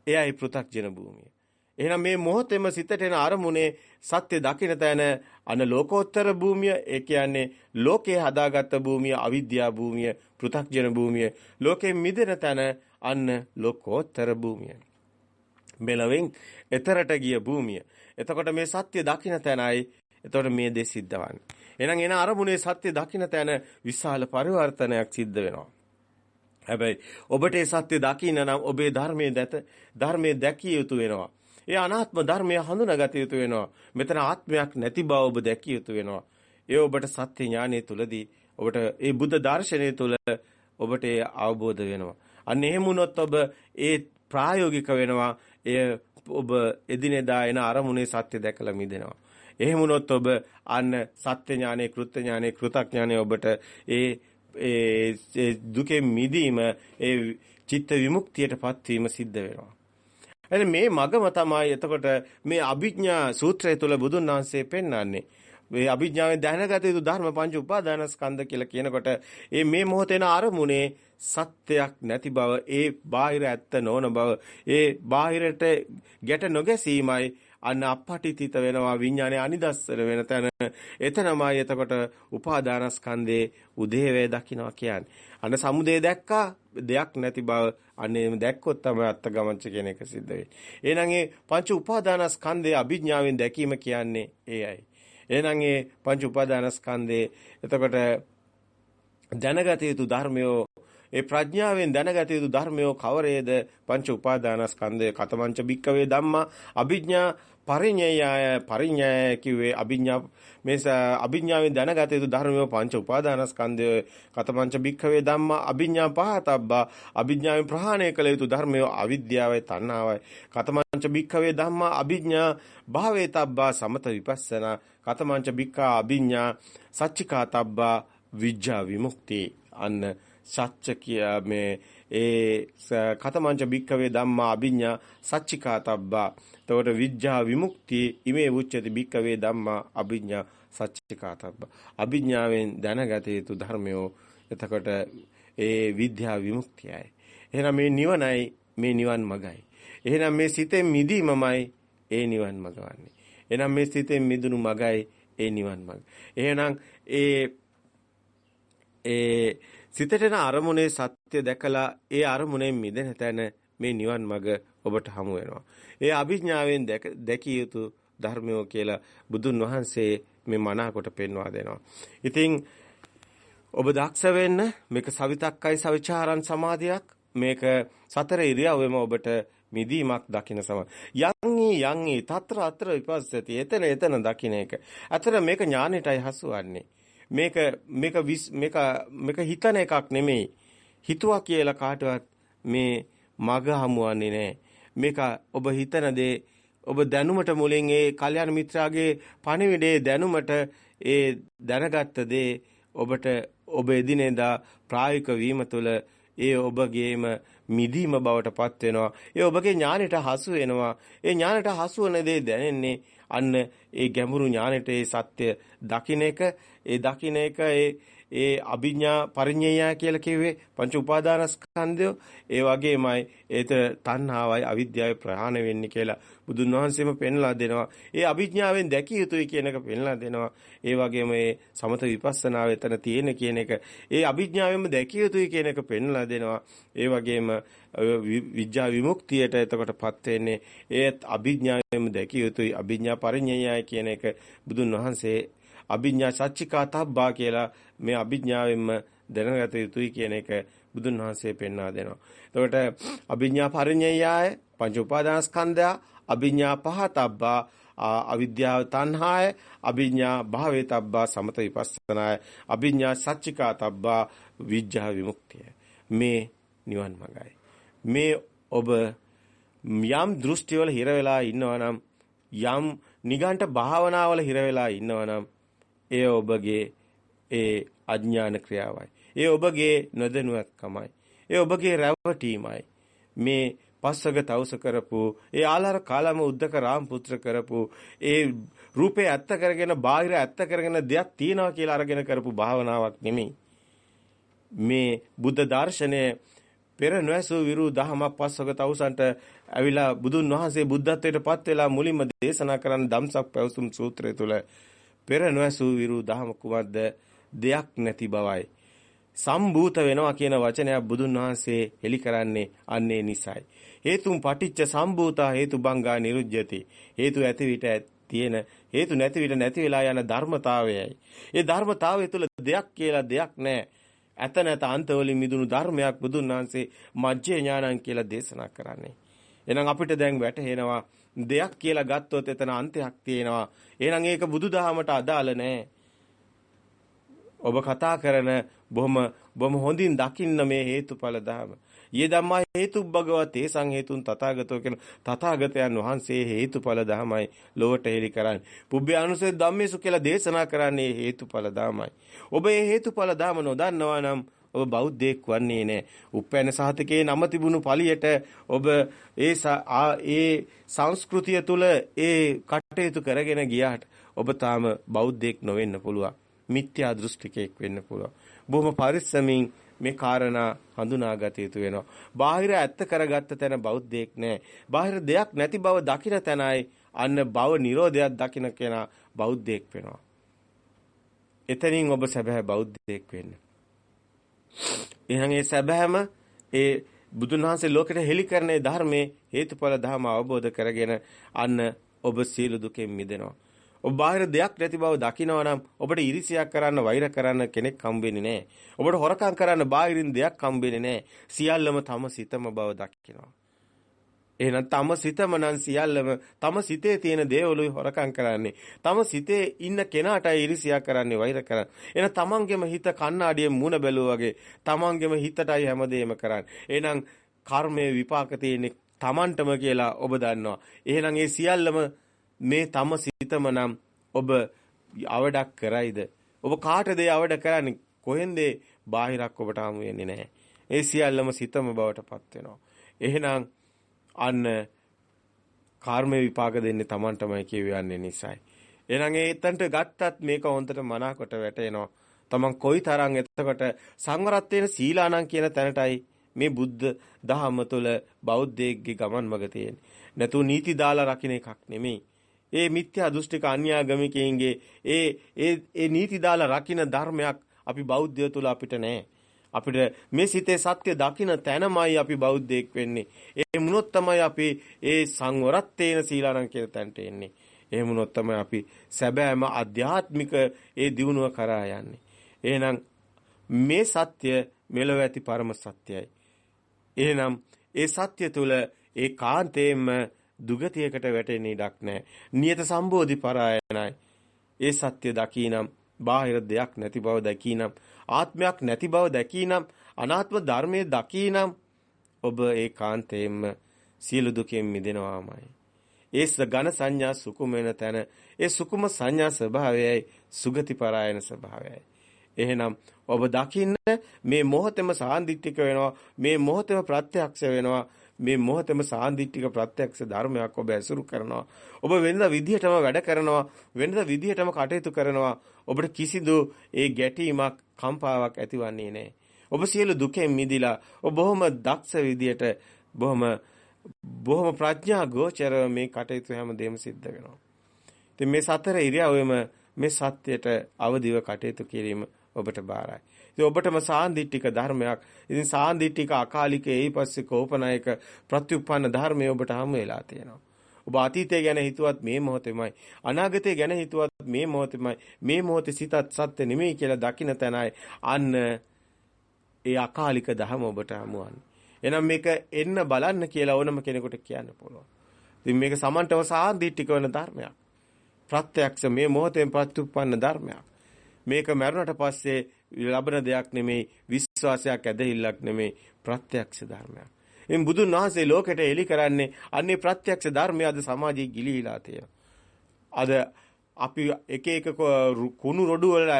එයයි පෘ탁ජන භූමිය. එහෙනම් මේ මොහොතේම සිතට එන අරමුණේ සත්‍ය දකින්න තැන අන ලෝකෝත්තර භූමිය ඒ කියන්නේ ලෝකේ හදාගත්ත භූමිය අවිද්‍යා භූමිය පෘථග්ජන භූමිය ලෝකෙ මිදෙන තැන අන්න ලෝකෝත්තර භූමිය. මෙලවෙන් එතරට ගිය භූමිය. එතකොට මේ සත්‍ය දකින්න තැනයි එතකොට මේ දේ සිද්ධවන්නේ. එහෙනම් එන අරමුණේ සත්‍ය දකින්න තැන විශාල පරිවර්තනයක් සිද්ධ වෙනවා. හැබැයි ඔබට ඒ සත්‍ය දකින්න නම් ඔබේ ධර්මයේ දැත ධර්මයේ දැකිය යුතු වෙනවා. ඒ අනාත්ම ධර්මය හඳුනාගත යුතු වෙනවා. මෙතන ආත්මයක් නැති බව ඔබ දැකිය යුතු වෙනවා. ඒ ඔබට සත්‍ය ඥානය තුලදී ඔබට ඒ බුද්ධ දර්ශනය තුල ඔබට ඒ අවබෝධ වෙනවා. අන්න එහෙම වුණොත් ඔබ ඒ ප්‍රායෝගික වෙනවා. එය ඔබ එදිනෙදා එන අරමුණේ සත්‍ය දැකලා මිදෙනවා. එහෙම වුණොත් ඔබ අන්න සත්‍ය ඥානෙ, කෘත්‍ය ඥානෙ, කෘතඥානෙ ඔබට ඒ ඒ දුකෙන් මිදීම ඒ චිත්ත විමුක්තියටපත් වීම සිද්ධ වෙනවා. එහෙනම් මේ මගම තමයි එතකොට මේ අභිඥා සූත්‍රය තුල බුදුන් වහන්සේ පෙන්වන්නේ. මේ අභිඥාවෙන් දැනගත යුතු ධර්ම පංච උපාදානස්කන්ධ කියලා කියනකොට ඒ මේ මොහොතේන අරමුණේ සත්‍යයක් නැති බව ඒ බාහිර ඇත්ත නොවන බව ඒ බාහිරට ගැට නොගැසීමයි අන්න අපපටිතිත වෙනවා විඥානයේ අනිදස්සන වෙන තැන එතනමයි එතකොට උපාදානස්කන්ධේ උදේවේ දකින්නවා කියන්නේ අන්න සමුදේ දැක්කා දෙයක් නැති බව අන්නේම දැක්කොත් තමයි අත්ගමංච කියන එක සිද්ධ වෙන්නේ. එහෙනම් ඒ පංච උපාදානස්කන්ධයේ අභිඥාවෙන් දැකීම කියන්නේ ඒයි. එහෙනම් ඒ පංච උපාදානස්කන්ධේ එතකොට දැනගත යුතු ධර්මයෝ ඒ ප්‍රඥාවෙන් දැනගත යුතු ධර්මයෝ කවරේද? පංච උපාදානස්කන්ධය කතමංච බික්කවේ ධම්මා. අභිඥා පරිඤ්ඤය පරිඤ්ඤය කිව්වේ අභිඥා. මේ අභිඥාවෙන් දැනගත යුතු ධර්මය පංච උපාදානස්කන්ධය කතමංච භික්ඛවේ ධම්මා. අභිඥා පහතබ්බා. අභිඥාවෙන් ප්‍රහාණය කළ යුතු ධර්මය අවිද්‍යාවයි තණ්හාවයි. කතමංච භික්ඛවේ ධම්මා. අභිඥා භාවේතබ්බා සමත විපස්සනා. කතමංච භික්ඛා අභිඥා සච්චිකාතබ්බා විඥා විමුක්ති. අන්න සත්‍ය කිය මේ ඒ කතමංච භික්ඛවේ ධම්මා අභිඥා සච්චිකාතබ්බා එතකොට විඥා විමුක්තිය ඉමේ උච්චති භික්ඛවේ ධම්මා අභිඥා සච්චිකාතබ්බ. අභිඥාවෙන් දැනගත යුතු ධර්මයෝ එතකොට ඒ විද්‍යා විමුක්තියයි. එහෙනම් මේ නිවනයි මේ නිවන් මගයි. එහෙනම් මේ සිතෙන් මිදීමමයි ඒ නිවන් මග වන්නේ. එහෙනම් මේ සිතෙන් මිදුණු මගයි ඒ නිවන් මග. එහෙනම් ඒ ඒ සිතේන අරමුණේ සත්‍ය දැකලා ඒ අරමුණෙන් මිදෙන තැන මේ නිවන් මඟ ඔබට හමු වෙනවා. ඒ අභිඥාවෙන් දැකිය යුතු ධර්මයෝ කියලා බුදුන් වහන්සේ මේ මනාකොට පෙන්වා දෙනවා. ඉතින් ඔබ දක්ෂ වෙන්න මේක සවිතක්කයි සවිචාරන් සමාධියක් මේක සතර ඉරියව්වෙම ඔබට මිදීමක් දකින්න සම යන්හි යන්හි తත්‍ර අත්‍ර විපස්සති එතන එතන දකින්න එක. අතර මේක ඥානෙටයි හසුවන්නේ. මේක මේක මේක මේක හිතන එකක් නෙමෙයි. හිතුවා කියලා කාටවත් මේ මග හමුවන්නේ නැහැ. මේක ඔබ හිතන දේ ඔබ දැනුමට මුලින් ඒ කල්යාණ මිත්‍රාගේ පණිවිඩේ දැනුමට ඒ දැනගත්ත දේ ඔබට ඔබ එදිනෙදා ප්‍රායෝගික වීම තුළ ඒ ඔබගේම මිදීම බවට පත් වෙනවා. ඒ ඔබගේ ඥානෙට හසු වෙනවා. ඒ ඥානෙට හසු වෙන දේ දැනෙන්නේ අන්න ඒ ගැඹුරු ඥානෙට ඒ සත්‍ය දකින්න එක, ඒ දකින්න එක ඒ ඒ අභිඥා පරිඤ්ඤය කියලා කිව්වේ පංච උපාදානස්කන්ධය ඒ වගේමයි ඒත තණ්හාවයි අවිද්‍යාවයි ප්‍රහාණය වෙන්නේ කියලා බුදුන් වහන්සේම පෙන්ලා දෙනවා. ඒ අභිඥාවෙන් දැකිය යුතුයි කියන එක පෙන්ලා දෙනවා. ඒ වගේම මේ සමත විපස්සනාව එතන තියෙන කියන එක ඒ අභිඥාවෙන්ම දැකිය යුතුයි කියන එක පෙන්ලා දෙනවා. ඒ වගේම විඥා විමුක්තියට එතකොටපත් වෙන්නේ ඒත් අභිඥාවෙන්ම දැකිය යුතුයි අභිඥා පරිඤ්ඤයයි කියන එක බුදුන් වහන්සේ අභිඥා සච්චිකාතබ්බා කියලා මේ අභිඥාවෙන්ම දැනගත යුතුයි කියන එක බුදුන් වහන්සේ පෙන්වා දෙනවා. එතකොට අභිඥා පරිඤ්ඤයය පංච උපාදානස්කන්ධය අභිඥා පහතබ්බා අවිද්‍යාව තණ්හාය අභිඥා භාවේතබ්බා සමත විපස්සනාය අභිඥා සච්චිකාතබ්බා විඥා විමුක්තිය මේ නිවන් මඟයි මේ ඔබ යම් දෘෂ්ටිවල හිර වෙලා ඉන්නවා නම් යම් නිගණ්ඨ භාවනාවල හිර වෙලා ඉන්නවා නම් එය ඔබගේ ඒ අඥාන ක්‍රියාවයි. ඒ ඔබගේ නොදැනුවත්කමයි. ඒ ඔබගේ රැවටීමයි. මේ පස්සක තවුස කරපු ඒ ආලාර කාලම උද්දක රාම් පුත්‍ර කරපු ඒ රූපේ ඇත්ත කරගෙන බාහිර ඇත්ත කරගෙන දෙයක් තියනවා කියලා අරගෙන කරපු භාවනාවක් නෙමෙයි. මේ බුද්ධ දර්ශනය පෙර නොඇසූ විරු දහමක් පස්වක තවුසන්ට ඇවිලා බුදුන් වහන්සේ බුද්ධත්වයට පත් වෙලා මුලින්ම දේශනා කරන ධම්සක් පැවසුම් සූත්‍රය තුල පෙර නොඇසූ විරු දහම කුමක්ද? දෙයක් නැති බවයි. සම්භූත වෙනවා කියන වචනයක් බුදුන් වහන්සේ හෙලි කරන්නේ අන්නේ නිසයි. හේතුම් පටිච්ච සම්භූතා හේතුබංගා නිරුජ්‍යති හේතු ඇති විට තියෙන හේතු නැති විට නැති වෙලා යන ධර්මතාවයයි. ඒ ධර්මතාවය තුල දෙයක් කියලා දෙයක් නැහැ. ඇත නැත අන්ත වලින් මිදුණු ධර්මයක් බුදුන් වහන්සේ මජ්ජේ ඥානං කියලා දේශනා කරන්නේ. එහෙනම් අපිට දැන් වැටහෙනවා දෙයක් කියලා ගත්තොත් එතන අන්තයක් තියෙනවා. එහෙනම් ඒක බුදුදහමට අදාළ නැහැ. ඔබ කතා කරන බොහොම බොහොම හොඳින් දකින්න මේ හේතුඵල ධම. යේ ධම්මා හේතුබ්බගව තේසං හේතුන් තථාගතෝ කියන තථාගතයන් වහන්සේ හේතුඵල ධමයි ලොවට හෙලි කරන්නේ. පුබ්බයානුසේ ධම්මේසු කියලා දේශනා කරන්නේ හේතුඵල ධමයි. ඔබ මේ හේතුඵල ධම නොදන්නවා නම් ඔබ බෞද්ධයෙක් වන්නේ නැහැ. උපැන්න සහතිකේ නම තිබුණු පළියට ඔබ ඒ ඒ සංස්කෘතිය තුල ඒ කටයුතු කරගෙන ගියාට ඔබ තාම බෞද්ධයෙක් නොවෙන්න පුළුවන්. මිත්‍යා දෘෂ්ටිකයෙක් වෙන්න පුළුවන්. බොහොම පරිස්සමින් මේ කාරණා හඳුනාගත යුතු වෙනවා. බාහිර ඇත්ත කරගත්ත තැන බෞද්ධයෙක් නැහැ. බාහිර දෙයක් නැති බව දකින තැනයි අන්න භව නිරෝධයක් දකින කෙනා බෞද්ධයෙක් වෙනවා. එතනින් ඔබ සැබෑ බෞද්ධයෙක් වෙන්න. එහෙනම් ඒ සැබෑම ඒ බුදුන් වහන්සේ ලෝකෙට හෙළි කරන ධර්මයේ හේතුඵල ධර්ම අවබෝධ කරගෙන අන්න ඔබ සියලු දුකෙන් මිදෙනවා. ඔබ බාහිර දෙයක් නැති බව දකිනවා නම් ඔබට ඉරිසියක් කරන්න වෛර කරන්න කෙනෙක් හම්බෙන්නේ නැහැ. ඔබට හොරකම් කරන්න බාහිරින් දෙයක් හම්බෙන්නේ නැහැ. සියල්ලම තම සිතම බව දකිනවා. එහෙනම් තම සිතම නම් සියල්ලම තම සිතේ තියෙන දේවලුයි හොරකම් කරන්නේ. තම සිතේ ඉන්න කෙනාටයි ඉරිසියා කරන්නේ වෛර කරන්නේ. එහෙනම් තමන්ගේම හිත කණ්ණාඩියේ මුණ බැලුවා වගේ තමන්ගේම හිතටයි හැමදේම කරන්නේ. එහෙනම් කර්මයේ විපාක තියෙන්නේ තමන්ටම කියලා ඔබ දන්නවා. එහෙනම් ඒ සියල්ලම මේ තම සිතම නම් ඔබ අවඩක් කරයිද? ඔබ කාටද අවඩ කරන්නේ? කොහෙන්ද බාහිරක් ඔබට හමු වෙන්නේ නැහැ. ඒ සියල්ලම සිතම බවට පත් වෙනවා. එහෙනම් අන්න කර්ම විපාක දෙන්නේ Tamanටමයි කියවන්නේ නිසායි. එහෙනම් ඒ එතනට ගත්තත් මේක හොන්දට මනාකොට වැටෙනවා. Taman කොයි තරම් එතකොට සංවරත් වෙන සීලානම් කියන තැනටයි මේ බුද්ධ දහම තුළ බෞද්ධයෙක්ගේ ගමන් මඟ තියෙන්නේ. නැතු නීති දාලා රකින්න එකක් නෙමෙයි. ඒ මිත්‍යා දෘෂ්ටික අන්‍යාගමිකයින්ගේ ඒ ඒ ඒ නීති දාලා රකින්න ධර්මයක් අපි බෞද්ධය තුල අපිට නැහැ. අපිට මේ සිතේ සත්‍ය දකින්න තැනමයි අපි බෞද්ධයෙක් වෙන්නේ. ඒ මුනොත් තමයි අපි ඒ සංවරත්තේන සීලාරං කියන තැනට එන්නේ. එහෙම වුණොත් තමයි අපි සැබෑම ආධ්‍යාත්මික ඒ දියුණුව කරා යන්නේ. එහෙනම් මේ සත්‍ය මෙලොව ඇති පරම සත්‍යයි. එහෙනම් ඒ සත්‍ය තුල ඒ කාන්තේම දුගතියකට වැටෙන්න ඉඩක් නැහැ. නියත සම්බෝධි පරායනයි. ඒ සත්‍ය දකීනම් බාහිර දෙයක් නැති බව දැකීනම් ආත්මයක් නැති බව දැකීනම් අනාත්ම ධර්මයේ දකීනම් ඔබ ඒකාන්තයෙන්ම සියලු දුකෙන් මිදෙනවාමයි. ඒ ඝන සංඥා සුකුම වෙන තැන ඒ සුකුම සංඥා ස්වභාවයයි සුගති පරායන ස්වභාවයයි. එහෙනම් ඔබ දකින්න මේ මොහොතේම සාන්දිටික වෙනවා මේ මොහොතේම ප්‍රත්‍යක්ෂ වෙනවා මේ මොහොතේම සාන්දිටික ප්‍රත්‍යක්ෂ ධර්මයක් ඔබ ඇසුරු කරනවා. ඔබ වෙනද විදිහටම වැඩ කරනවා. වෙනද විදිහටම කටයුතු කරනවා. ඔබට කිසිදු ඒ ගැටීමක් කම්පාවක් ඇතිවන්නේ නැහැ. ඔබ සියලු දුකෙන් මිදිලා ඔබ බොහොම දක්ෂ විදියට බොහොම බොහොම ප්‍රඥා ගෝචර මේ කටයුතු හැමදේම සිද්ධ වෙනවා. ඉතින් මේ සතර ඉරියව්වෙම මේ සත්‍යයට අවදිව කටයුතු කිරීම ඔබට බාරයි. ඉතින් ඔබටම සාන්දිටික ධර්මයක්. ඉතින් සාන්දිටික අකාලික එයි පස්සේ කෝපනායක ප්‍රත්‍යুৎපන්න ධර්මය ඔබට හමු වෙලා තියෙනවා. ඔබ අතීතය ගැන හිතුවත් මේ මොහොතේමයි අනාගතය ගැන හිතුවත් මේ මොහොතේමයි මේ මොහොතේ සිතත් සත්‍ය නෙමෙයි කියලා දකින්න තැනයි අන්න ඒ අකාලික ධර්ම ඔබට හමුවන්නේ. එහෙනම් මේක එන්න බලන්න කියලා ඕනම කෙනෙකුට කියන්න පුළුවන්. ඉතින් මේක සමන්තව සාන්දිටික වෙන ධර්මයක්. ප්‍රත්‍යක්ෂ මේ මොහොතෙන් ප්‍රත්‍යুৎපන්න ධර්මයක්. මේක මරුණට පස්සේ ලබන දෙයක් නෙමෙයි විශ්වාසයක් ඇදහිල්ලක් නෙමෙයි ප්‍රත්‍යක්ෂ ධර්මයක්. එම් බුදුන් වහන්සේ ලෝකෙට එලි කරන්නේ අන්නේ ප්‍රත්‍යක්ෂ ධර්මය අද සමාජයේ ගිලිහිලා තියෙනවා. අද අපි එක එක කුණු රොඩු වල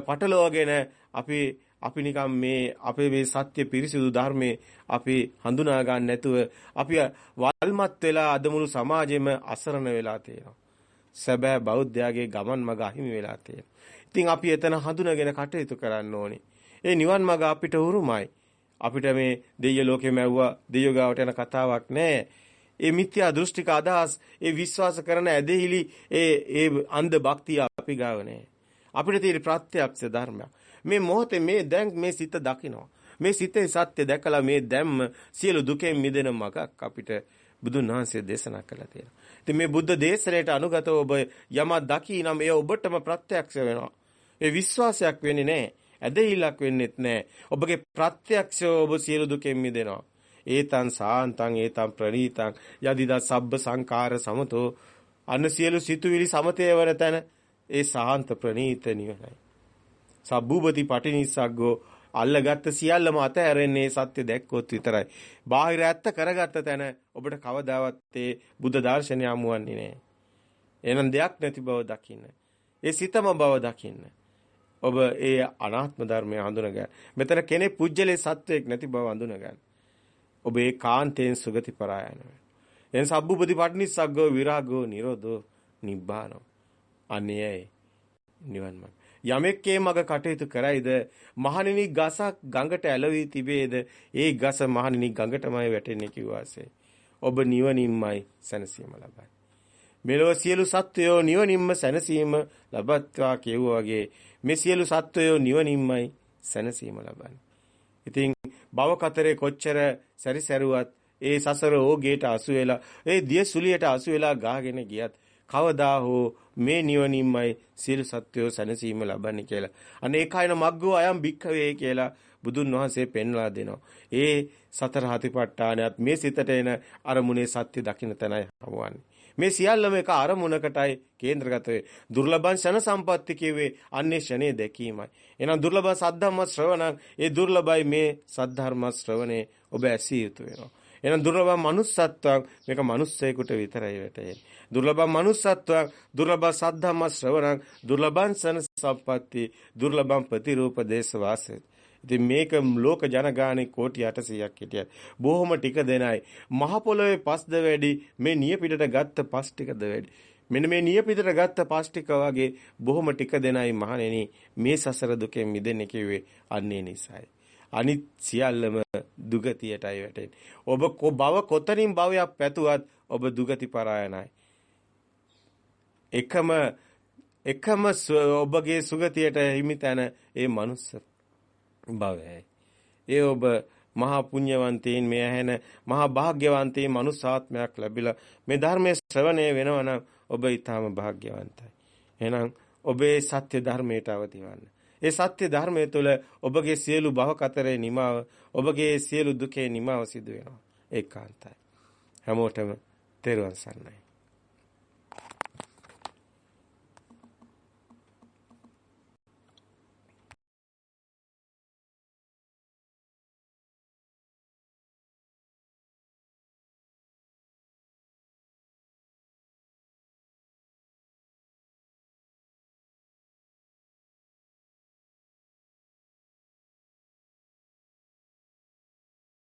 පටලවගෙන අපි අපි නිකන් මේ අපේ මේ සත්‍ය පිරිසිදු ධර්මයේ අපි හඳුනා ගන්න නැතුව අපි වල්මත් වෙලා අද මුළු සමාජෙම අසරණ වෙලා තියෙනවා. සැබෑ බෞද්ධයාගේ ගමන් මඟ අහිමි වෙලා තියෙනවා. ඉතින් අපි එතන හඳුනගෙන කටයුතු කරන්න ඕනේ. ඒ නිවන් මඟ අපිට උරුමයි. අපිට මේ දෙය ලෝකෙ මැව්වා දෙය ගාවට යන කතාවක් නෑ. ඒ මිත්‍යා දෘෂ්ටික අදහස්, ඒ විශ්වාස කරන ඇදහිලි, ඒ ඒ අන්ධ භක්තිය අපි ගාව නෑ. අපිට තියෙන ප්‍රත්‍යක්ෂ ධර්මයක්. මේ මොහොතේ මේ දැන් මේ සිත දකිනවා. මේ සිතේ සත්‍ය දැකලා මේ දැම්ම සියලු දුකෙන් මිදෙන මගක් අපිට බුදුන් වහන්සේ දේශනා කළා තියෙනවා. ඉතින් මේ බුද්ධ දේශනාවට අනුගතව ඔබ යමක් දකිනම් ඒ ඔබටම ප්‍රත්‍යක්ෂ වෙනවා. ඒ විශ්වාසයක් වෙන්නේ නැහැ. ඇදහිල්ලක් වෙන්නෙත් නැහැ. ඔබගේ ප්‍රත්‍යක්ෂව ඔබ සියලු දුකෙන් මිදෙනවා. ඒතං සාන්තං ඒතං ප්‍රණීතං යදිදා සබ්බ සංකාර සමතෝ අන්න සියලු සිතුවිලි සමතේ වන තැන ඒ සාන්ත ප්‍රණීත නිවනයි. සබ්බූපති පටිනිස්සග්ගෝ අල්ලගත්ත සියල්ලම අතහැරෙන්නේ සත්‍ය දැක්කොත් විතරයි. බාහිර ඇත්ත කරගත්ත තැන ඔබට කවදාවත් ඒ බුද්ධ දර්ශනය අමුවන්නේ නැහැ. එහෙනම් දෙයක් නැති බව දකින්න. ඒ සිතම බව දකින්න. ඔබ ඒ අනාත්ම ධර්මය හඳුනගන්න. මෙතන කෙනෙක් පුජ්‍යලේ සත්වයක් නැති බව හඳුනගන්න. ඔබ ඒ කාන්තෙන් සුගති පරායන වෙනවා. එන් සබ්බුපති පට්නිස්සග්ගෝ විරාගෝ නිරෝධෝ නිබ්බානෝ. අනේයි නිවන් මාර්ග. යමෙක්ගේ මග කටයුතු කරයිද මහණෙනි ගසක් ගඟට ඇලවි තිබේද ඒ ගස මහණෙනි ගඟටමයි වැටෙන්නේ කිව්වාසේ ඔබ නිවනින්මයි සැනසීම ලබන්නේ මෙලොව සියලු සත්වයෝ නිවනින්ම සැනසීම ලබත්වා කියුවා වගේ මේ සියලු සත්වයෝ නිවනින්මයි සැනසීම ලබන්නේ ඉතින් භව කතරේ කොච්චර සැරිසැරුවත් ඒ සසර ඕගේට අසු වෙලා ඒ දිය සුලියට අසු වෙලා ගාගෙන ගියත් කවදා හෝ මේ නිවනින්මයි සියලු සත්වයෝ සැනසීම ලබන්නේ කියලා. අනේ කයන මග්ගෝ අයම් භික්ඛවේ කියලා බුදුන් වහන්සේ පෙන්වා දෙනවා. ඒ සතර හතිපට්ඨානයත් මේ සිතට එන අරමුණේ සත්‍ය දකින්න තැනයි හමුවන්නේ. මේ සියල්ලම එක අරමුණකටයි කේන්ද්‍රගත වේ. දුර්ලභං ශන සම්පatti කියවේ අන්නේ ෂනේ දැකීමයි. එහෙනම් දුර්ලභ සද්ධම්ම ශ්‍රවණං ඒ දුර්ලභයි මේ සද්ධර්ම ශ්‍රවණේ ඔබ ඇසිය යුතු වෙනවා. එහෙනම් දුර්ලභ manussත්වයක් මේක මිනිස්සෙකුට විතරයි වැටෙන්නේ. දුර්ලභ manussත්වයක් දුර්ලභ සද්ධම්ම ශ්‍රවණං දුර්ලභං සන සම්පatti දුර්ලභං ප්‍රතිරූප දේශ වාසය. ඉතින් මේක ලෝක ජනගානේ කෝටි 800ක් හිටියත් බොහොම ටික දෙනයි. මහ පොළොවේ පස්ද වැඩි මේ නියපිටට ගත්ත පස් ටිකද වැඩි. මෙන්න මේ නියපිටට ගත්ත පස් ටික වගේ බොහොම ටික දෙනයි මහණෙනි මේ සසර දුකෙන් මිදෙන්නේ කිව්වේ අන්නේ නිසායි. අනිත් සියල්ලම දුගතියටයි වැටෙන්නේ. ඔබ භව කොතනින් භවයක් පැතුවත් ඔබ දුගති පරායනයි. එකම එකම ඔබගේ සුගතියට හිමි තැන ඒ මනුස්ස භවයයි. ඒ ඔබ මහා පුණ්‍යවන්තයින් මේ ඇහෙන මහා භාග්‍යවන්තයින් මනුස්සාත්මයක් ලැබිලා මේ ධර්මයේ ශ්‍රවණය වෙනවනම් ඔබ ඊටාම භාග්‍යවන්තයි. එහෙනම් ඔබේ සත්‍ය ධර්මයට අවදිවන්න. ඒ සත්‍ය ධර්මයේ තුළ ඔබගේ සියලු භව කතරේ නිමාව ඔබගේ සියලු දුකේ නිමාව සිදු වෙනවා ඒකාන්තයි හැමෝටම තෙරුවන් සරණයි